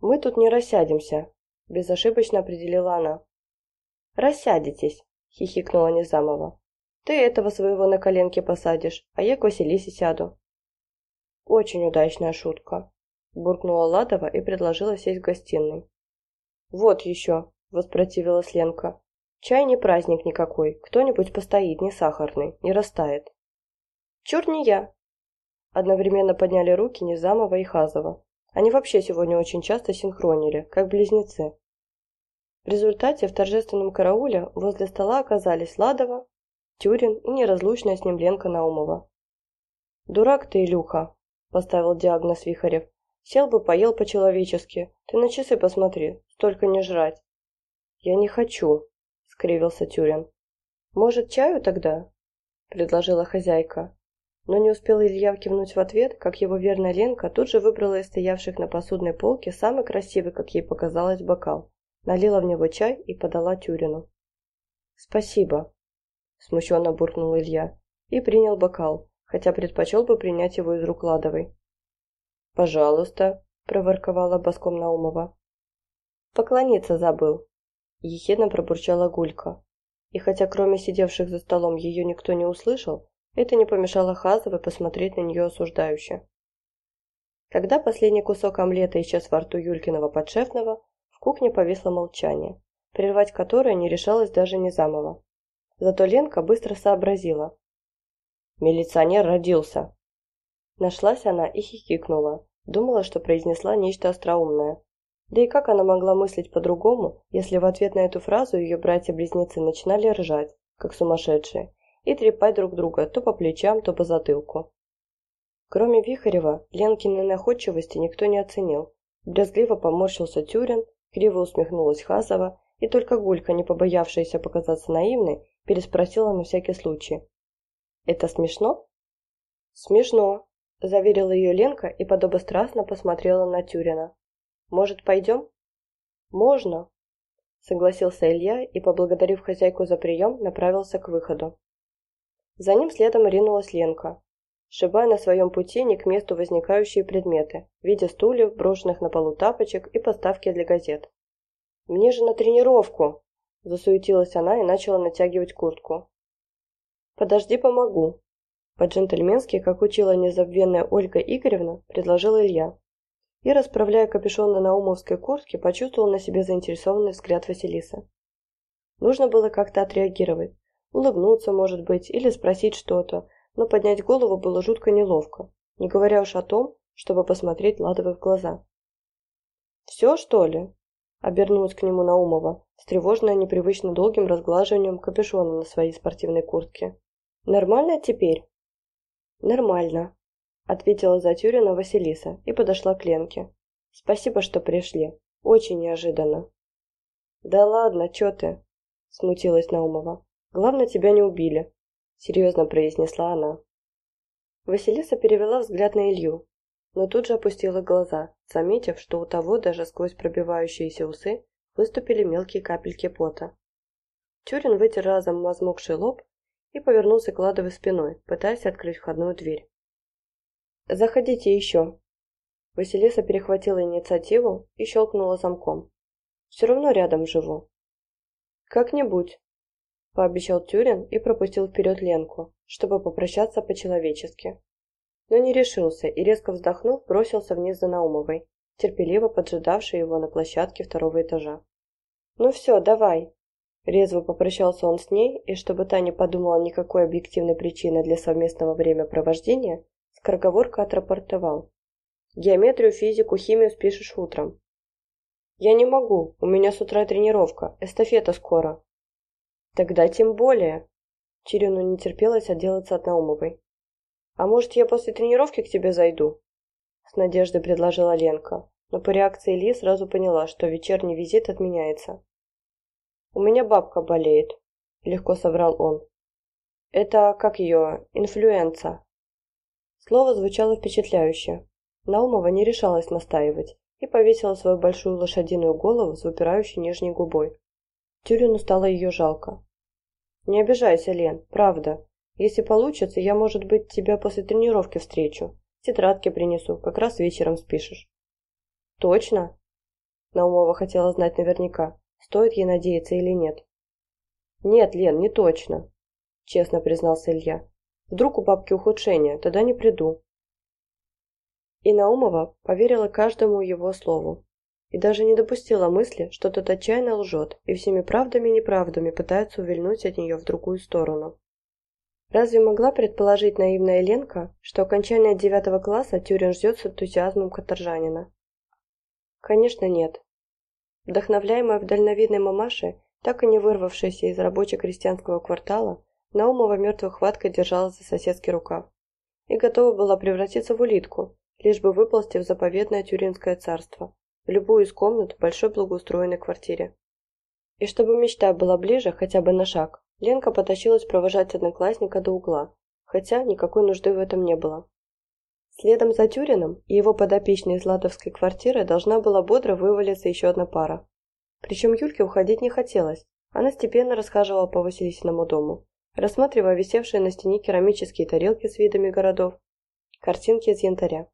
«Мы тут не рассядемся», – безошибочно определила она. «Рассядетесь», – хихикнула Незамова. «Ты этого своего на коленке посадишь, а я к Василисе сяду». «Очень удачная шутка», – буркнула Ладова и предложила сесть в гостиной. «Вот еще», – воспротивилась Ленка. «Чай не праздник никакой, кто-нибудь постоит, не сахарный, не растает». «Чур не я», Одновременно подняли руки Низамова и Хазова. Они вообще сегодня очень часто синхронили, как близнецы. В результате в торжественном карауле возле стола оказались Ладова, Тюрин и неразлучная с ним Ленка Наумова. «Дурак ты, Илюха», – поставил диагноз Вихарев. «Сел бы, поел по-человечески. Ты на часы посмотри, столько не жрать». «Я не хочу», – скривился Тюрин. «Может, чаю тогда?» – предложила хозяйка. Но не успел Илья кивнуть в ответ, как его верная Ленка тут же выбрала из стоявших на посудной полке самый красивый, как ей показалось, бокал, налила в него чай и подала Тюрину. «Спасибо», – смущенно буркнул Илья и принял бокал, хотя предпочел бы принять его из рук Ладовой. «Пожалуйста», – проворковала боском Наумова. «Поклониться забыл», – ехидно пробурчала Гулька. И хотя кроме сидевших за столом ее никто не услышал, это не помешало Хазовой посмотреть на нее осуждающе. Когда последний кусок омлета исчез во рту Юлькиного подшефного, в кухне повисло молчание, прервать которое не решалось даже Незамова. Зато Ленка быстро сообразила. «Милиционер родился!» Нашлась она и хихикнула, думала, что произнесла нечто остроумное. Да и как она могла мыслить по-другому, если в ответ на эту фразу ее братья-близнецы начинали ржать, как сумасшедшие, и трепать друг друга то по плечам, то по затылку. Кроме Вихарева, Ленкиной находчивости никто не оценил. Брезгливо поморщился Тюрин, криво усмехнулась Хазова, и только Гулька, не побоявшаяся показаться наивной, переспросила на всякий случай. «Это смешно?» «Смешно», – заверила ее Ленка и подобострастно посмотрела на Тюрина. «Может, пойдем?» «Можно», – согласился Илья и, поблагодарив хозяйку за прием, направился к выходу. За ним следом ринулась Ленка, сшибая на своем пути не к месту возникающие предметы, в виде стульев, брошенных на полу тапочек и поставки для газет. «Мне же на тренировку!» – засуетилась она и начала натягивать куртку. «Подожди, помогу!» По-джентльменски, как учила незабвенная Ольга Игоревна, предложил Илья. И, расправляя капюшон на наумовской куртке, почувствовал на себе заинтересованный взгляд Василисы. Нужно было как-то отреагировать. Улыбнуться, может быть, или спросить что-то, но поднять голову было жутко неловко, не говоря уж о том, чтобы посмотреть Ладовой в глаза. «Все, что ли?» – обернулась к нему Наумова, встревоженная непривычно долгим разглаживанием капюшона на своей спортивной куртке. «Нормально теперь?» «Нормально», – ответила Затюрина Василиса и подошла к Ленке. «Спасибо, что пришли. Очень неожиданно». «Да ладно, чё ты?» – смутилась Наумова. «Главное, тебя не убили серьезно произнесла она. Василиса перевела взгляд на Илью, но тут же опустила глаза, заметив, что у того даже сквозь пробивающиеся усы выступили мелкие капельки пота. Тюрин вытер разом возмокший лоб и повернулся к Ладовой спиной, пытаясь открыть входную дверь. «Заходите еще!» Василиса перехватила инициативу и щелкнула замком. «Все равно рядом живу». «Как-нибудь», пообещал Тюрин и пропустил вперед Ленку, чтобы попрощаться по-человечески. Но не решился и, резко вздохнув, бросился вниз за Наумовой, терпеливо поджидавшей его на площадке второго этажа. «Ну все, давай!» Резво попрощался он с ней, и чтобы та не подумала никакой объективной причины для совместного времяпровождения, скороговорка отрапортовал. «Геометрию, физику, химию спишешь утром». «Я не могу, у меня с утра тренировка, эстафета скоро», Тогда тем более. Чирину не терпелось отделаться от Наумовой. А может, я после тренировки к тебе зайду? С надеждой предложила Ленка, но по реакции Ли сразу поняла, что вечерний визит отменяется. «У меня бабка болеет», — легко соврал он. «Это, как ее, инфлюенса». Слово звучало впечатляюще. Наумова не решалась настаивать и повесила свою большую лошадиную голову с выпирающей нижней губой. Тюрину стало ее жалко. Не обижайся, Лен, правда. Если получится, я, может быть, тебя после тренировки встречу. Тетрадки принесу, как раз вечером спишешь. Точно? Наумова хотела знать наверняка, стоит ей надеяться или нет. Нет, Лен, не точно, честно признался Илья. Вдруг у бабки ухудшение, тогда не приду. И Наумова поверила каждому его слову и даже не допустила мысли, что тот отчаянно лжет и всеми правдами и неправдами пытается увильнуть от нее в другую сторону. Разве могла предположить наивная Ленка, что окончание девятого класса Тюрин ждет с энтузиазмом каторжанина? Конечно, нет. Вдохновляемая в дальновидной мамаше, так и не вырвавшаяся из рабоче-крестьянского квартала, Наумова мертвой хваткой держалась за соседский рукав и готова была превратиться в улитку, лишь бы выползти в заповедное тюринское царство, в любую из комнат в большой благоустроенной квартире. И чтобы мечта была ближе хотя бы на шаг, Ленка потащилась провожать одноклассника до угла, хотя никакой нужды в этом не было. Следом за Тюриным и его подопечной из Ладовской квартиры должна была бодро вывалиться еще одна пара. Причем Юльке уходить не хотелось, она степенно расхаживала по Василисиному дому, рассматривая висевшие на стене керамические тарелки с видами городов, картинки из янтаря.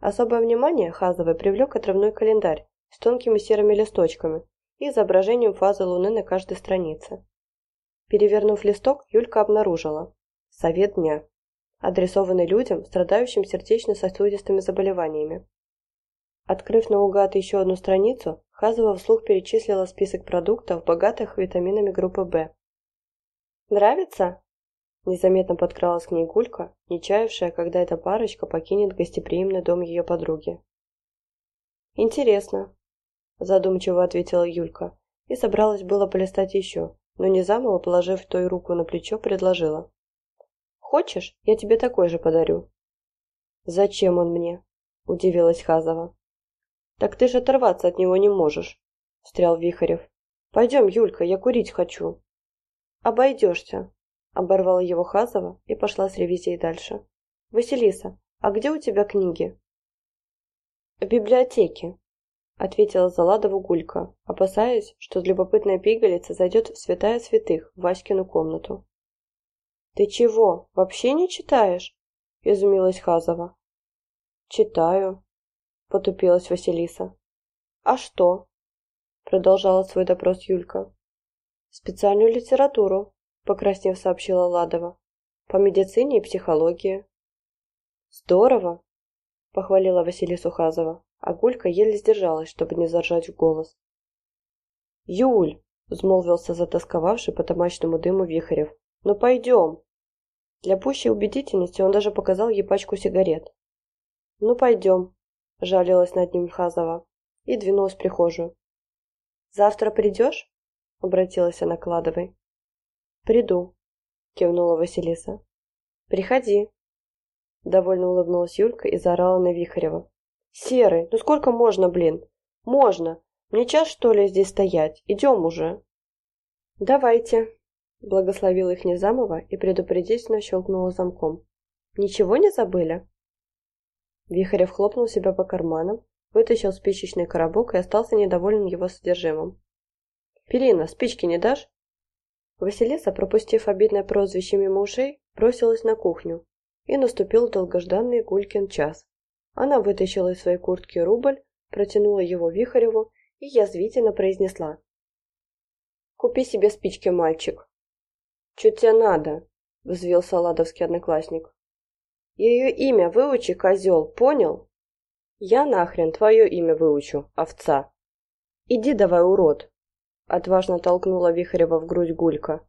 Особое внимание Хазовой привлек отрывной календарь с тонкими серыми листочками и изображением фазы Луны на каждой странице. Перевернув листок, Юлька обнаружила «Совет дня», адресованный людям, страдающим сердечно-сосудистыми заболеваниями. Открыв наугад еще одну страницу, Хазова вслух перечислила список продуктов, богатых витаминами группы В. «Нравится?» Незаметно подкралась к ней Гулька, не чаявшая, когда эта парочка покинет гостеприимный дом ее подруги. «Интересно», – задумчиво ответила Юлька, и собралась было полистать еще, но Незамова, положив той руку на плечо, предложила. «Хочешь, я тебе такой же подарю?» «Зачем он мне?» – удивилась Хазова. «Так ты же оторваться от него не можешь», – встрял Вихарев. «Пойдем, Юлька, я курить хочу». «Обойдешься», – оборвала его Хазова и пошла с ревизией дальше. «Василиса, а где у тебя книги?» «В библиотеке», – ответила Заладову Гулька, опасаясь, что любопытная пигалица зайдет в святая святых в Васькину комнату. «Ты чего, вообще не читаешь?» – изумилась Хазова. «Читаю», – потупилась Василиса. «А что?» – продолжала свой допрос Юлька. «Специальную литературу», – покраснев сообщила Ладова. «По медицине и психологии». «Здорово!» – похвалила Василису Хазова, а Гулька еле сдержалась, чтобы не заржать в голос. «Юль!» – взмолвился затасковавший по тамачному дыму Вихарев. «Ну пойдем!» Для пущей убедительности он даже показал ей пачку сигарет. «Ну пойдем», – жалилась над ним Хазова и двинулась в прихожую. «Завтра придешь?» – обратилась она к Ладовой. «Приду», – кивнула Василиса. «Приходи», – довольно улыбнулась Юлька и заорала на Вихарева. «Серый, ну сколько можно, блин? Можно. Мне час, что ли, здесь стоять? Идем уже». «Давайте», Благословила их Незамова и предупредительно щелкнула замком. «Ничего не забыли?» Вихарев хлопнул себя по карманам, вытащил спичечный коробок и остался недоволен его содержимым. «Перина, спички не дашь?» Василиса, пропустив обидное прозвище мимо ушей, бросилась на кухню, и наступил долгожданный Гулькин час. Она вытащила из своей куртки рубль, протянула его Вихареву и язвительно произнесла. «Купи себе спички, мальчик!» «Чё тебе надо?» – взвился ладовский одноклассник. «Ее имя выучи, козел, понял?» «Я нахрен твое имя выучу, овца!» «Иди давай, урод!» – отважно толкнула Вихарева в грудь Гулька.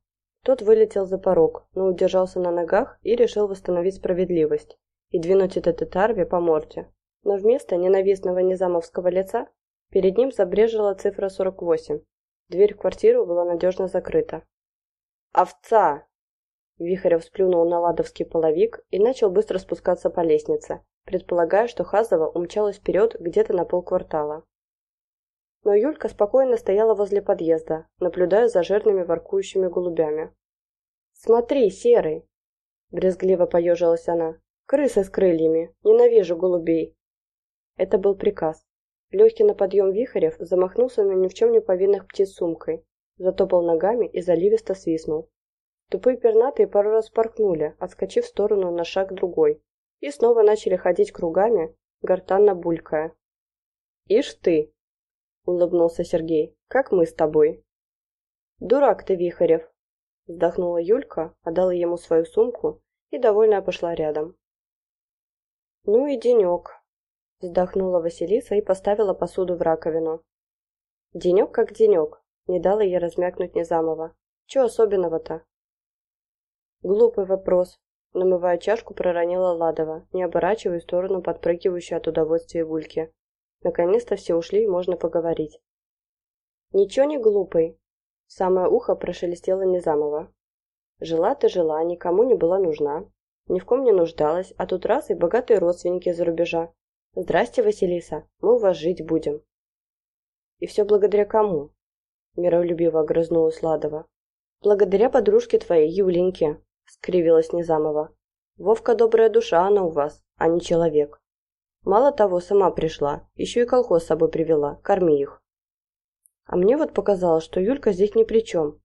Тот вылетел за порог, но удержался на ногах и решил восстановить справедливость и двинуть этот Тарве по морде. Но вместо ненавистного низамовского лица перед ним забрежила цифра 48. Дверь в квартиру была надежно закрыта. «Овца!» Вихарев сплюнул на ладовский половик и начал быстро спускаться по лестнице, предполагая, что Хазова умчалась вперед где-то на полквартала. Но Юлька спокойно стояла возле подъезда, наблюдая за жирными воркующими голубями. «Смотри, серый!» Брезгливо поежилась она. «Крысы с крыльями! Ненавижу голубей!» Это был приказ. Легкий на подъем Вихарев замахнулся на ни в чем не повинных птиц сумкой, затопал ногами и заливисто свистнул. Тупые пернатые пару раз поркнули, отскочив в сторону на шаг другой, и снова начали ходить кругами, гортанно булькая. «Ишь ты!» — улыбнулся Сергей. «Как мы с тобой?» «Дурак ты, Вихарев!» — вздохнула Юлька, отдала ему свою сумку и довольная пошла рядом. «Ну и денек!» — вздохнула Василиса и поставила посуду в раковину. «Денек как денек, не дала ей размякнуть Незамова. Чего особенного-то? Глупый вопрос. Намывая чашку, проронила Ладова, не оборачивая в сторону подпрыгивающей от удовольствия Гульки. Наконец-то все ушли и можно поговорить. Ничего не глупый. Самое ухо прошелестело Незамова. Жила ты жила, никому не была нужна. Ни в ком не нуждалась, а тут раз и богатые родственники за рубежа. Здрасте, Василиса, мы у вас жить будем. И все благодаря кому? миролюбиво огрызнулась Ладова. «Благодаря подружке твоей, Юленьке», — скривилась Незамова. «Вовка добрая душа она у вас, а не человек. Мало того, сама пришла, еще и колхоз с собой привела, корми их». А мне вот показалось, что Юлька здесь ни при чем.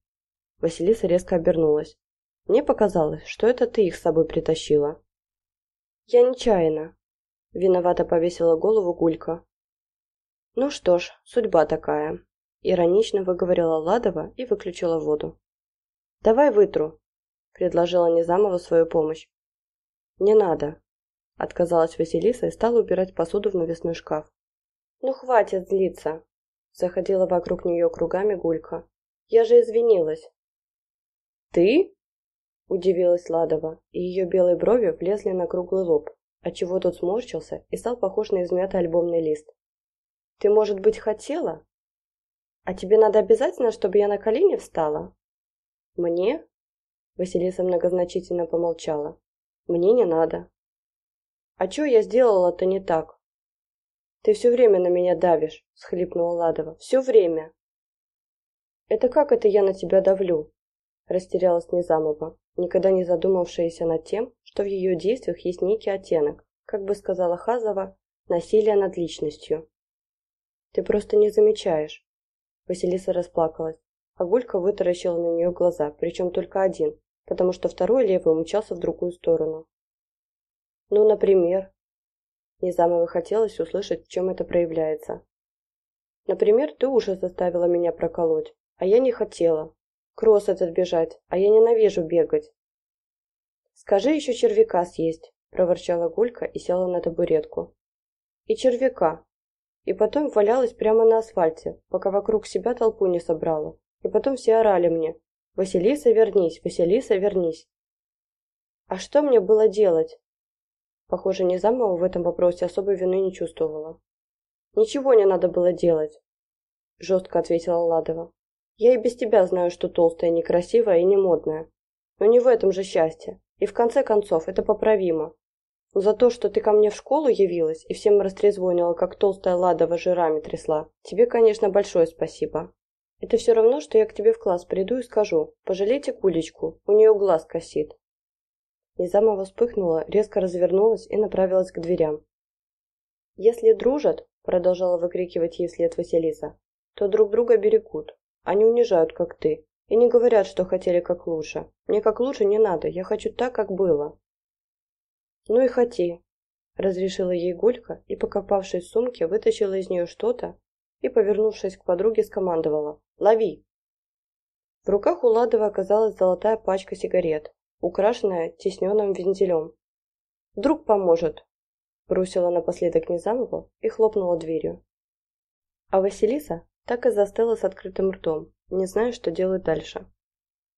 Василиса резко обернулась. Мне показалось, что это ты их с собой притащила. Я нечаянно. Виновато повесила голову Гулька. Ну что ж, судьба такая. Иронично выговорила Ладова и выключила воду. «Давай вытру», – предложила Незамова свою помощь. «Не надо», – отказалась Василиса и стала убирать посуду в навесной шкаф. «Ну хватит злиться», – заходила вокруг нее кругами Гулька. «Я же извинилась». «Ты?» – удивилась Ладова, и ее белые брови влезли на круглый лоб, отчего тот сморщился и стал похож на измятый альбомный лист. «Ты, может быть, хотела?» «А тебе надо обязательно, чтобы я на колени встала?» «Мне?» Василиса многозначительно помолчала. «Мне не надо». А чё я сделала-то не так? Ты все время на меня давишь, схлипнула Ладова. Все время. Это как это я на тебя давлю? Растерялась Незамова, никогда не задумавшаяся над тем, что в ее действиях есть некий оттенок, как бы сказала Хазова, насилия над личностью. Ты просто не замечаешь. Василиса расплакалась, а Гулька вытаращила на нее глаза, причем только один, потому что второй левый умчался в другую сторону. Ну, например. Незамовой хотелось услышать, в чем это проявляется. Например, ты уже заставила меня проколоть, а я не хотела. Кросс этот бежать, а я ненавижу бегать. Скажи еще червяка съесть, проворчала Гулька и села на табуретку. И червяка. И потом валялась прямо на асфальте, пока вокруг себя толпу не собрала. И потом все орали мне. «Василиса, вернись! Василиса, вернись!» А что мне было делать? Похоже, Низамова в этом вопросе особой вины не чувствовала. «Ничего не надо было делать», – жестко ответила Ладова. «Я и без тебя знаю, что толстая некрасивая и не модная. Но не в этом же счастье. И в конце концов, это поправимо. Но за то, что ты ко мне в школу явилась и всем растрезвонила, как толстая Ладова жирами трясла, тебе, конечно, большое спасибо. Это все равно, что я к тебе в класс приду и скажу, пожалейте Кулечку, у нее глаз косит. Низамова вспыхнула, резко развернулась и направилась к дверям. «Если дружат», — продолжала выкрикивать ей вслед Василиса, «то друг друга берегут. Они унижают, как ты, и не говорят, что хотели как лучше. Мне как лучше не надо, я хочу так, как было». «Ну и хоти», — разрешила ей Гулька и, покопавшись в сумке, вытащила из нее что-то и, повернувшись к подруге, скомандовала «Лови!». В руках у Ладова оказалась золотая пачка сигарет, украшенная тесненным вензелем. «Вдруг поможет!» – бросила напоследок Низамова и хлопнула дверью. А Василиса так и застыла с открытым ртом, не зная, что делать дальше.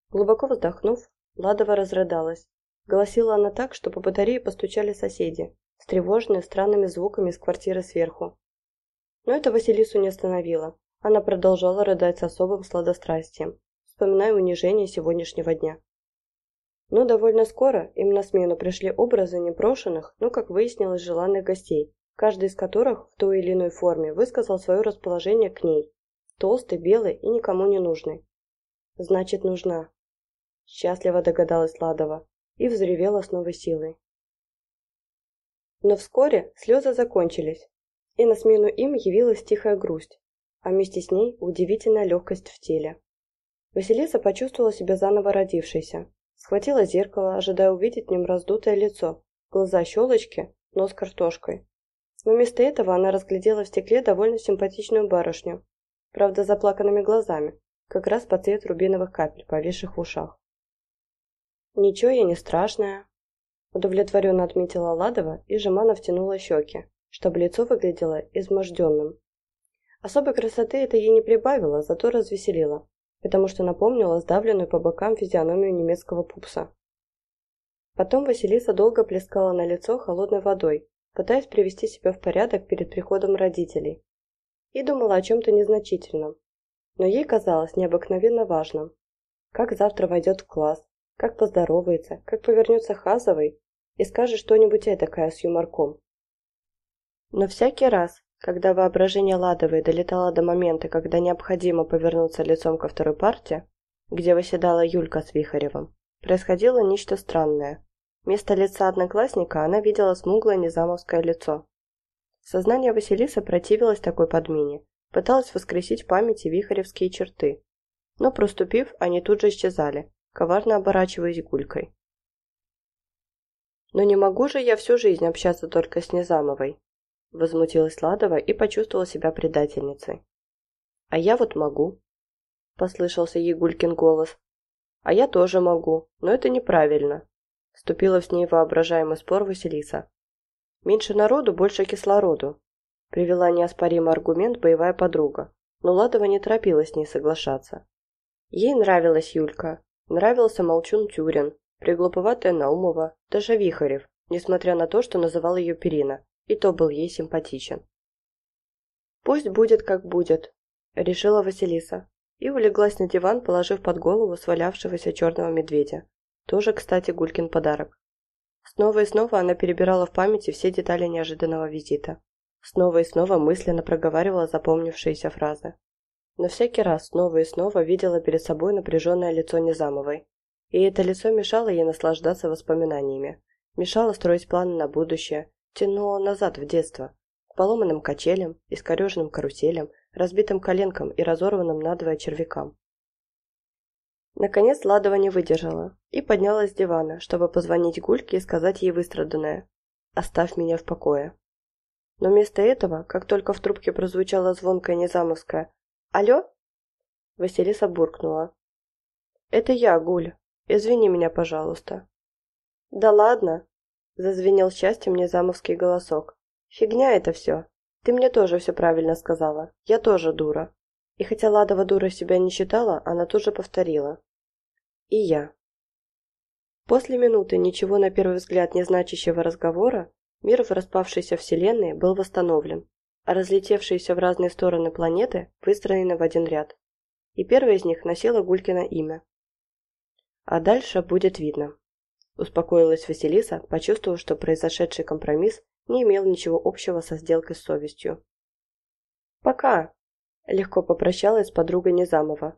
Глубоко вздохнув, Ладова разрыдалась. Голосила она так, что по батарее постучали соседи, встревоженные странными звуками из квартиры сверху. Но это Василису не остановило. Она продолжала рыдать с особым сладострастием, вспоминая унижение сегодняшнего дня. Но довольно скоро им на смену пришли образы непрошенных, но, как выяснилось, желанных гостей, каждый из которых в той или иной форме высказал свое расположение к ней. Толстый, белый и никому не нужный. «Значит, нужна», – счастливо догадалась Ладова и взревела с новой силой. Но вскоре слезы закончились, и на смену им явилась тихая грусть, а вместе с ней удивительная легкость в теле. Василиса почувствовала себя заново родившейся, Схватила зеркало, ожидая увидеть в нем раздутое лицо, глаза щелочки, нос картошкой. Но вместо этого она разглядела в стекле довольно симпатичную барышню, правда заплаканными глазами, как раз по цвет рубиновых капель, повисших в ушах. «Ничего я не страшная», – удовлетворенно отметила Ладова и жеманно втянула щеки, чтобы лицо выглядело изможденным. Особой красоты это ей не прибавило, зато развеселило потому что напомнила сдавленную по бокам физиономию немецкого пупса. Потом Василиса долго плескала на лицо холодной водой, пытаясь привести себя в порядок перед приходом родителей. И думала о чем-то незначительном, но ей казалось необыкновенно важным. Как завтра войдет в класс, как поздоровается, как повернется Хазовой и скажет что-нибудь эдакое с юморком. Но всякий раз, когда воображение Ладовой долетало до момента, когда необходимо повернуться лицом ко второй парте, где восседала Юлька с Вихаревым, происходило нечто странное. Вместо лица одноклассника она видела смуглое незамовское лицо. Сознание Василисы противилось такой подмене, пыталась воскресить в памяти вихаревские черты, но проступив, они тут же исчезали, коварно оборачиваясь гулькой. Но не могу же я всю жизнь общаться только с Незамовой, Возмутилась Ладова и почувствовала себя предательницей. «А я вот могу», – послышался Егулькин голос. «А я тоже могу, но это неправильно», – вступила с ней воображаемый спор Василиса. «Меньше народу, больше кислороду», – привела неоспоримый аргумент боевая подруга, но Ладова не торопилась с ней соглашаться. Ей нравилась Юлька, нравился Молчун Тюрин, приглуповатая Наумова, даже Вихарев, несмотря на то, что называл ее Перина, и то был ей симпатичен. «Пусть будет, как будет», — решила Василиса, и улеглась на диван, положив под голову свалявшегося черного медведя. Тоже, кстати, Гулькин подарок. Снова и снова она перебирала в памяти все детали неожиданного визита. Снова и снова мысленно проговаривала запомнившиеся фразы. Но всякий раз снова и снова видела перед собой напряженное лицо Незамовой. И это лицо мешало ей наслаждаться воспоминаниями. Мешало строить планы на будущее, тянуло назад в детство, к поломанным качелям, искореженным каруселям, разбитым коленкам и разорванным надвое червякам. Наконец Ладова не выдержала и поднялась с дивана, чтобы позвонить Гульке и сказать ей выстраданное «Оставь меня в покое». Но вместо этого, как только в трубке прозвучала звонкая незамовская «Алло?» Василиса буркнула. «Это я, Гуль. Извини меня, пожалуйста». «Да ладно!» – зазвенел счастьем незамовский голосок. «Фигня это все. Ты мне тоже все правильно сказала. Я тоже дура». И хотя Ладова дура себя не считала, она тут же повторила. «И я». После минуты ничего на первый взгляд не значащего разговора мир в распавшейся вселенной был восстановлен, а разлетевшиеся в разные стороны планеты выстроены в один ряд. И первая из них носила Гулькина имя. А дальше будет видно. Успокоилась Василиса, почувствовав, что произошедший компромисс не имел ничего общего со сделкой с совестью. «Пока!» – легко попрощалась с подругой Незамова.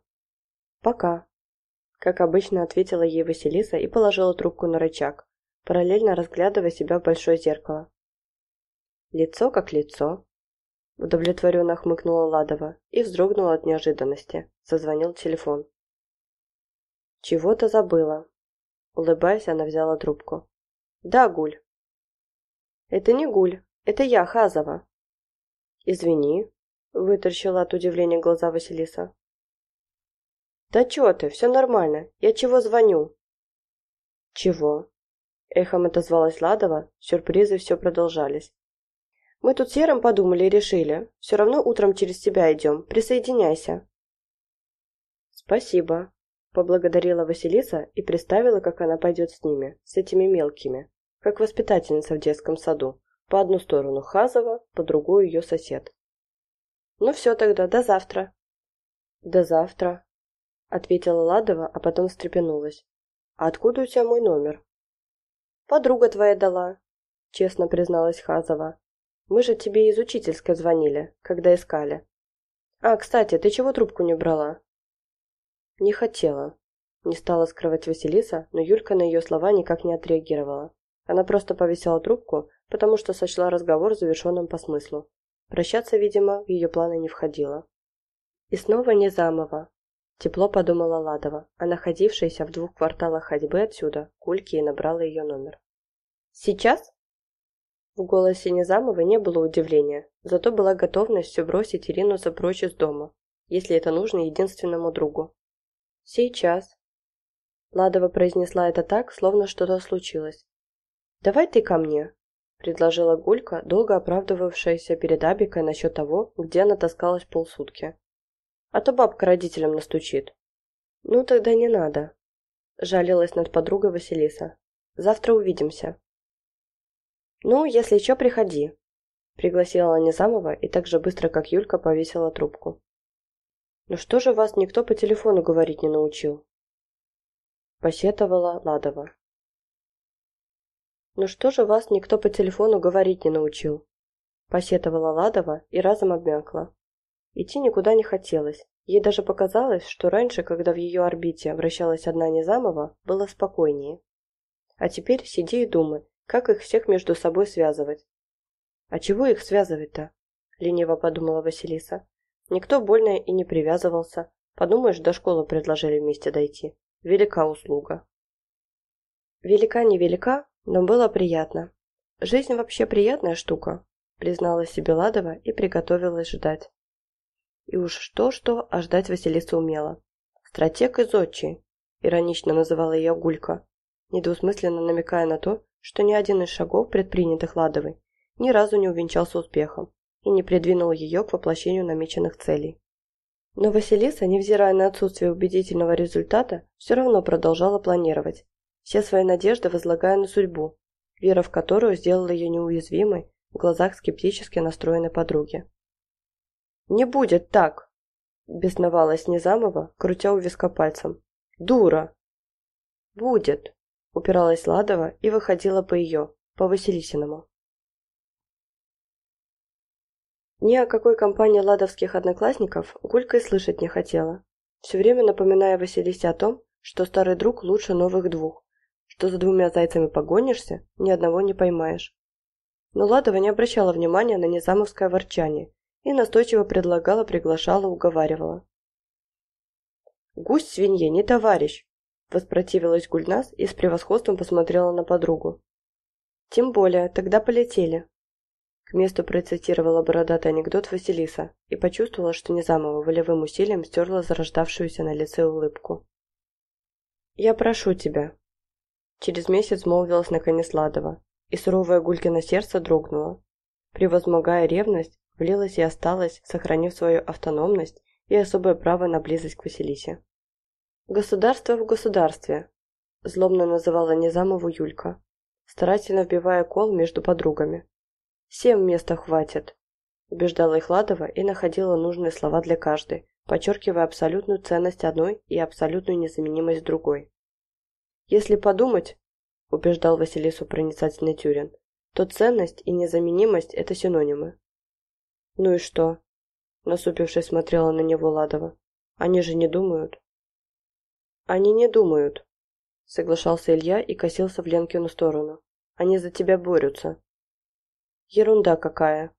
«Пока!» – как обычно ответила ей Василиса и положила трубку на рычаг, параллельно разглядывая себя в большое зеркало. Лицо как лицо. Удовлетворенно хмыкнула Ладова и вздрогнула от неожиданности. Зазвонил телефон. «Чего-то забыла», Улыбаясь, она взяла трубку. «Да, Гуль». «Это не Гуль, это я, Хазова». «Извини», — вытаращила от удивления глаза Василиса. «Да чё ты, все нормально. Я чего звоню?» «Чего?» Эхом отозвалась Ладова, сюрпризы все продолжались. «Мы тут Серым подумали и решили. Все равно утром через тебя идем. Присоединяйся». «Спасибо», Поблагодарила Василиса и представила, как она пойдет с ними, с этими мелкими, как воспитательница в детском саду. По одну сторону Хазова, по другую ее сосед. «Ну все тогда, до завтра». «До завтра», — ответила Ладова, а потом встрепенулась. «А откуда у тебя мой номер?» «Подруга твоя дала», — честно призналась Хазова. «Мы же тебе из учительской звонили, когда искали». «А, кстати, ты чего трубку не брала?» «Не хотела». Не стала скрывать Василиса, но Юлька на ее слова никак не отреагировала. Она просто повесила трубку, потому что сочла разговор завершенным по смыслу. Прощаться, видимо, в ее планы не входило. И снова не замова. Тепло подумала Ладова, а находившаяся в двух кварталах ходьбы отсюда, Кульки и набрала ее номер. «Сейчас?» В голосе Незамовой не было удивления, зато была готовность все бросить и ринуться прочь из дома, если это нужно единственному другу. «Сейчас». Ладова произнесла это так, словно что-то случилось. «Давай ты ко мне», – предложила Гулька, долго оправдывавшаяся перед Абикой насчет того, где она таскалась полсутки. «А то бабка родителям настучит». «Ну, тогда не надо», – жалилась над подругой Василиса. «Завтра увидимся». «Ну, если что, приходи», – пригласила Незамова и так же быстро, как Юлька, повесила трубку. «Ну что же вас никто по телефону говорить не научил?» Посетовала Ладова. «Ну что же вас никто по телефону говорить не научил?» Посетовала Ладова и разом обмякла. Идти никуда не хотелось. Ей даже показалось, что раньше, когда в ее орбите вращалась одна Незамова, было спокойнее. А теперь сиди и думай, как их всех между собой связывать. «А чего их связывать-то?» – лениво подумала Василиса. Никто больно и не привязывался. Подумаешь, до школы предложили вместе дойти. Велика услуга. Велика не велика, но было приятно. Жизнь вообще приятная штука, признала себе Ладова и приготовилась ждать. И уж что-что, а ждать Василиса умела. Стратег из отчи, иронично называла ее Гулька, недвусмысленно намекая на то, что ни один из шагов, предпринятых Ладовой, ни разу не увенчался успехом и не придвинул ее к воплощению намеченных целей. Но Василиса, невзирая на отсутствие убедительного результата, все равно продолжала планировать, все свои надежды возлагая на судьбу, вера в которую сделала ее неуязвимой в глазах скептически настроенной подруги. «Не будет так!» – бесновалась Незамова, крутя у виска пальцем. «Дура!» «Будет!» – упиралась Ладова и выходила по ее, по Василисиному. Ни о какой компании ладовских одноклассников Гулька и слышать не хотела, все время напоминая Василисе о том, что старый друг лучше новых двух, что за двумя зайцами погонишься, ни одного не поймаешь. Но Ладова не обращала внимания на незамовское ворчание и настойчиво предлагала, приглашала, уговаривала. «Гусь свинье не товарищ!» Воспротивилась Гульнас и с превосходством посмотрела на подругу. «Тем более, тогда полетели», к месту процитировала бородатый анекдот Василиса и почувствовала, что Незамова волевым усилием стерла зарождавшуюся на лице улыбку. «Я прошу тебя», — через месяц молвилась наконец Ладова, и суровое Гулькино сердце дрогнуло. Превозмогая ревность, влилась и осталась, сохранив свою автономность и особое право на близость к Василисе. «Государство в государстве», — злобно называла Незамову Юлька, старательно вбивая кол между подругами. Всем места хватит», – убеждала их Ладова и находила нужные слова для каждой, подчеркивая абсолютную ценность одной и абсолютную незаменимость другой. «Если подумать», – убеждал Василису проницательный Тюрин, – то ценность и незаменимость – это синонимы. «Ну и что?» – насупившись смотрела на него Ладова. «Они же не думают». «Они не думают», – соглашался Илья и косился в Ленкину сторону. «Они за тебя борются». Ерунда какая.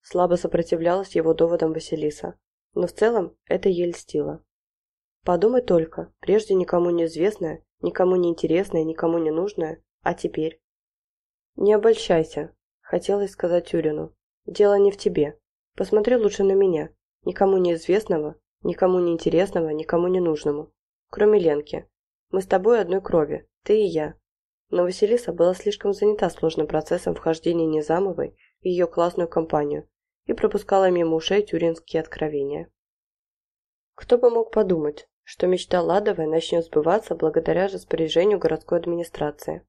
Слабо сопротивлялась его доводам Василиса, но в целом это ей льстило. Подумай только, прежде никому не известное, никому не интересное, никому не нужное, а теперь? Не обольщайся, хотелось сказать Тюрину. Дело не в тебе. Посмотри лучше на меня, никому не известного, никому не интересного, никому не нужному. Кроме Ленки. Мы с тобой одной крови, ты и я. Но Василиса была слишком занята сложным процессом вхождения Незамовой в ее классную компанию и пропускала мимо ушей тюринские откровения. Кто бы мог подумать, что мечта Ладовой начнет сбываться благодаря распоряжению городской администрации.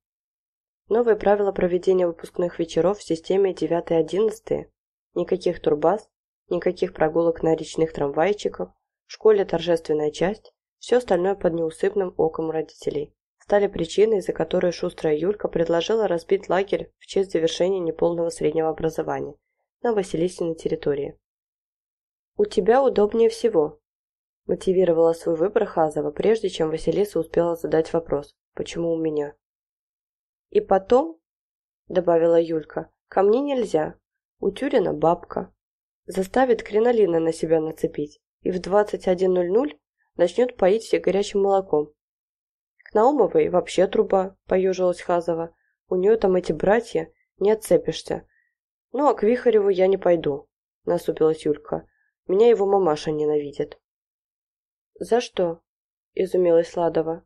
Новые правила проведения выпускных вечеров в системе 9-11, никаких турбаз, никаких прогулок на речных трамвайчиках, в школе торжественная часть, все остальное под неусыпным оком родителей стали причиной, из-за которой шустрая Юлька предложила разбить лагерь в честь завершения неполного среднего образования на Василисиной территории. «У тебя удобнее всего», – мотивировала свой выбор Хазова, прежде чем Василиса успела задать вопрос «Почему у меня?». «И потом», – добавила Юлька, – «ко мне нельзя. У Тюрина бабка. Заставит кринолина на себя нацепить и в 21.00 начнет поить всех горячим молоком, Наумовой вообще труба, поежилась Хазова. У нее там эти братья, не отцепишься. Ну, а к Вихареву я не пойду, насупилась Юлька. Меня его мамаша ненавидит. За что? Изумилась Ладова.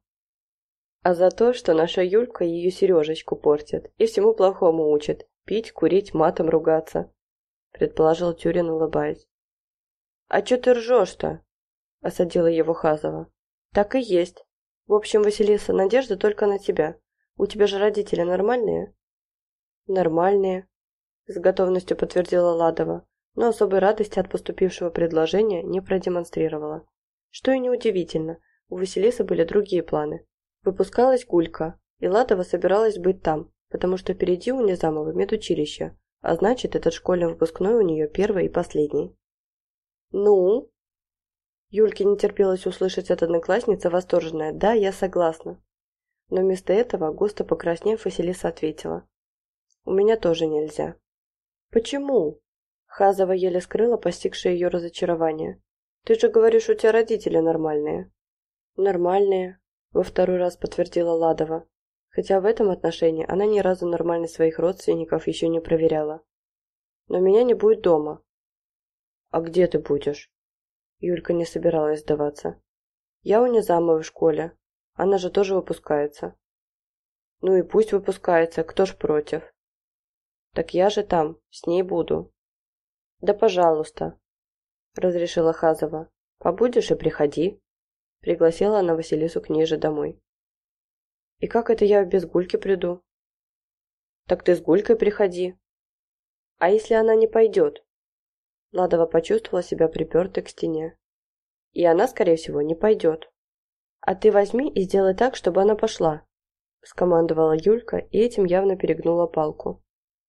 А за то, что наша Юлька ее Сережечку портит и всему плохому учит. Пить, курить, матом ругаться. Предположил Тюрин, улыбаясь. А че ты ржешь-то? Осадила его Хазова. Так и есть. В общем, Василиса, надежда только на тебя. У тебя же родители нормальные? Нормальные, с готовностью подтвердила Ладова, но особой радости от поступившего предложения не продемонстрировала. Что и неудивительно, у Василисы были другие планы. Выпускалась Гулька, и Ладова собиралась быть там, потому что впереди у Незамова медучилище, а значит, этот школьный выпускной у нее первый и последний. «Ну?» Юльке не терпелось услышать от одноклассницы восторженное «Да, я согласна». Но вместо этого, густо покраснев, Василиса ответила. «У меня тоже нельзя». «Почему?» Хазова еле скрыла постигшее ее разочарование. «Ты же говоришь, у тебя родители нормальные». «Нормальные», — во второй раз подтвердила Ладова, хотя в этом отношении она ни разу нормально своих родственников еще не проверяла. «Но меня не будет дома». «А где ты будешь?» Юлька не собиралась сдаваться. «Я у Незамовой в школе. Она же тоже выпускается». «Ну и пусть выпускается, кто ж против?» «Так я же там, с ней буду». «Да пожалуйста», — разрешила Хазова. «Побудешь и приходи», — пригласила она Василису к ней же домой. «И как это я без Гульки приду?» «Так ты с Гулькой приходи». «А если она не пойдет?» Ладова почувствовала себя припертой к стене. И она, скорее всего, не пойдет. А ты возьми и сделай так, чтобы она пошла. скомандовала Юлька и этим явно перегнула палку.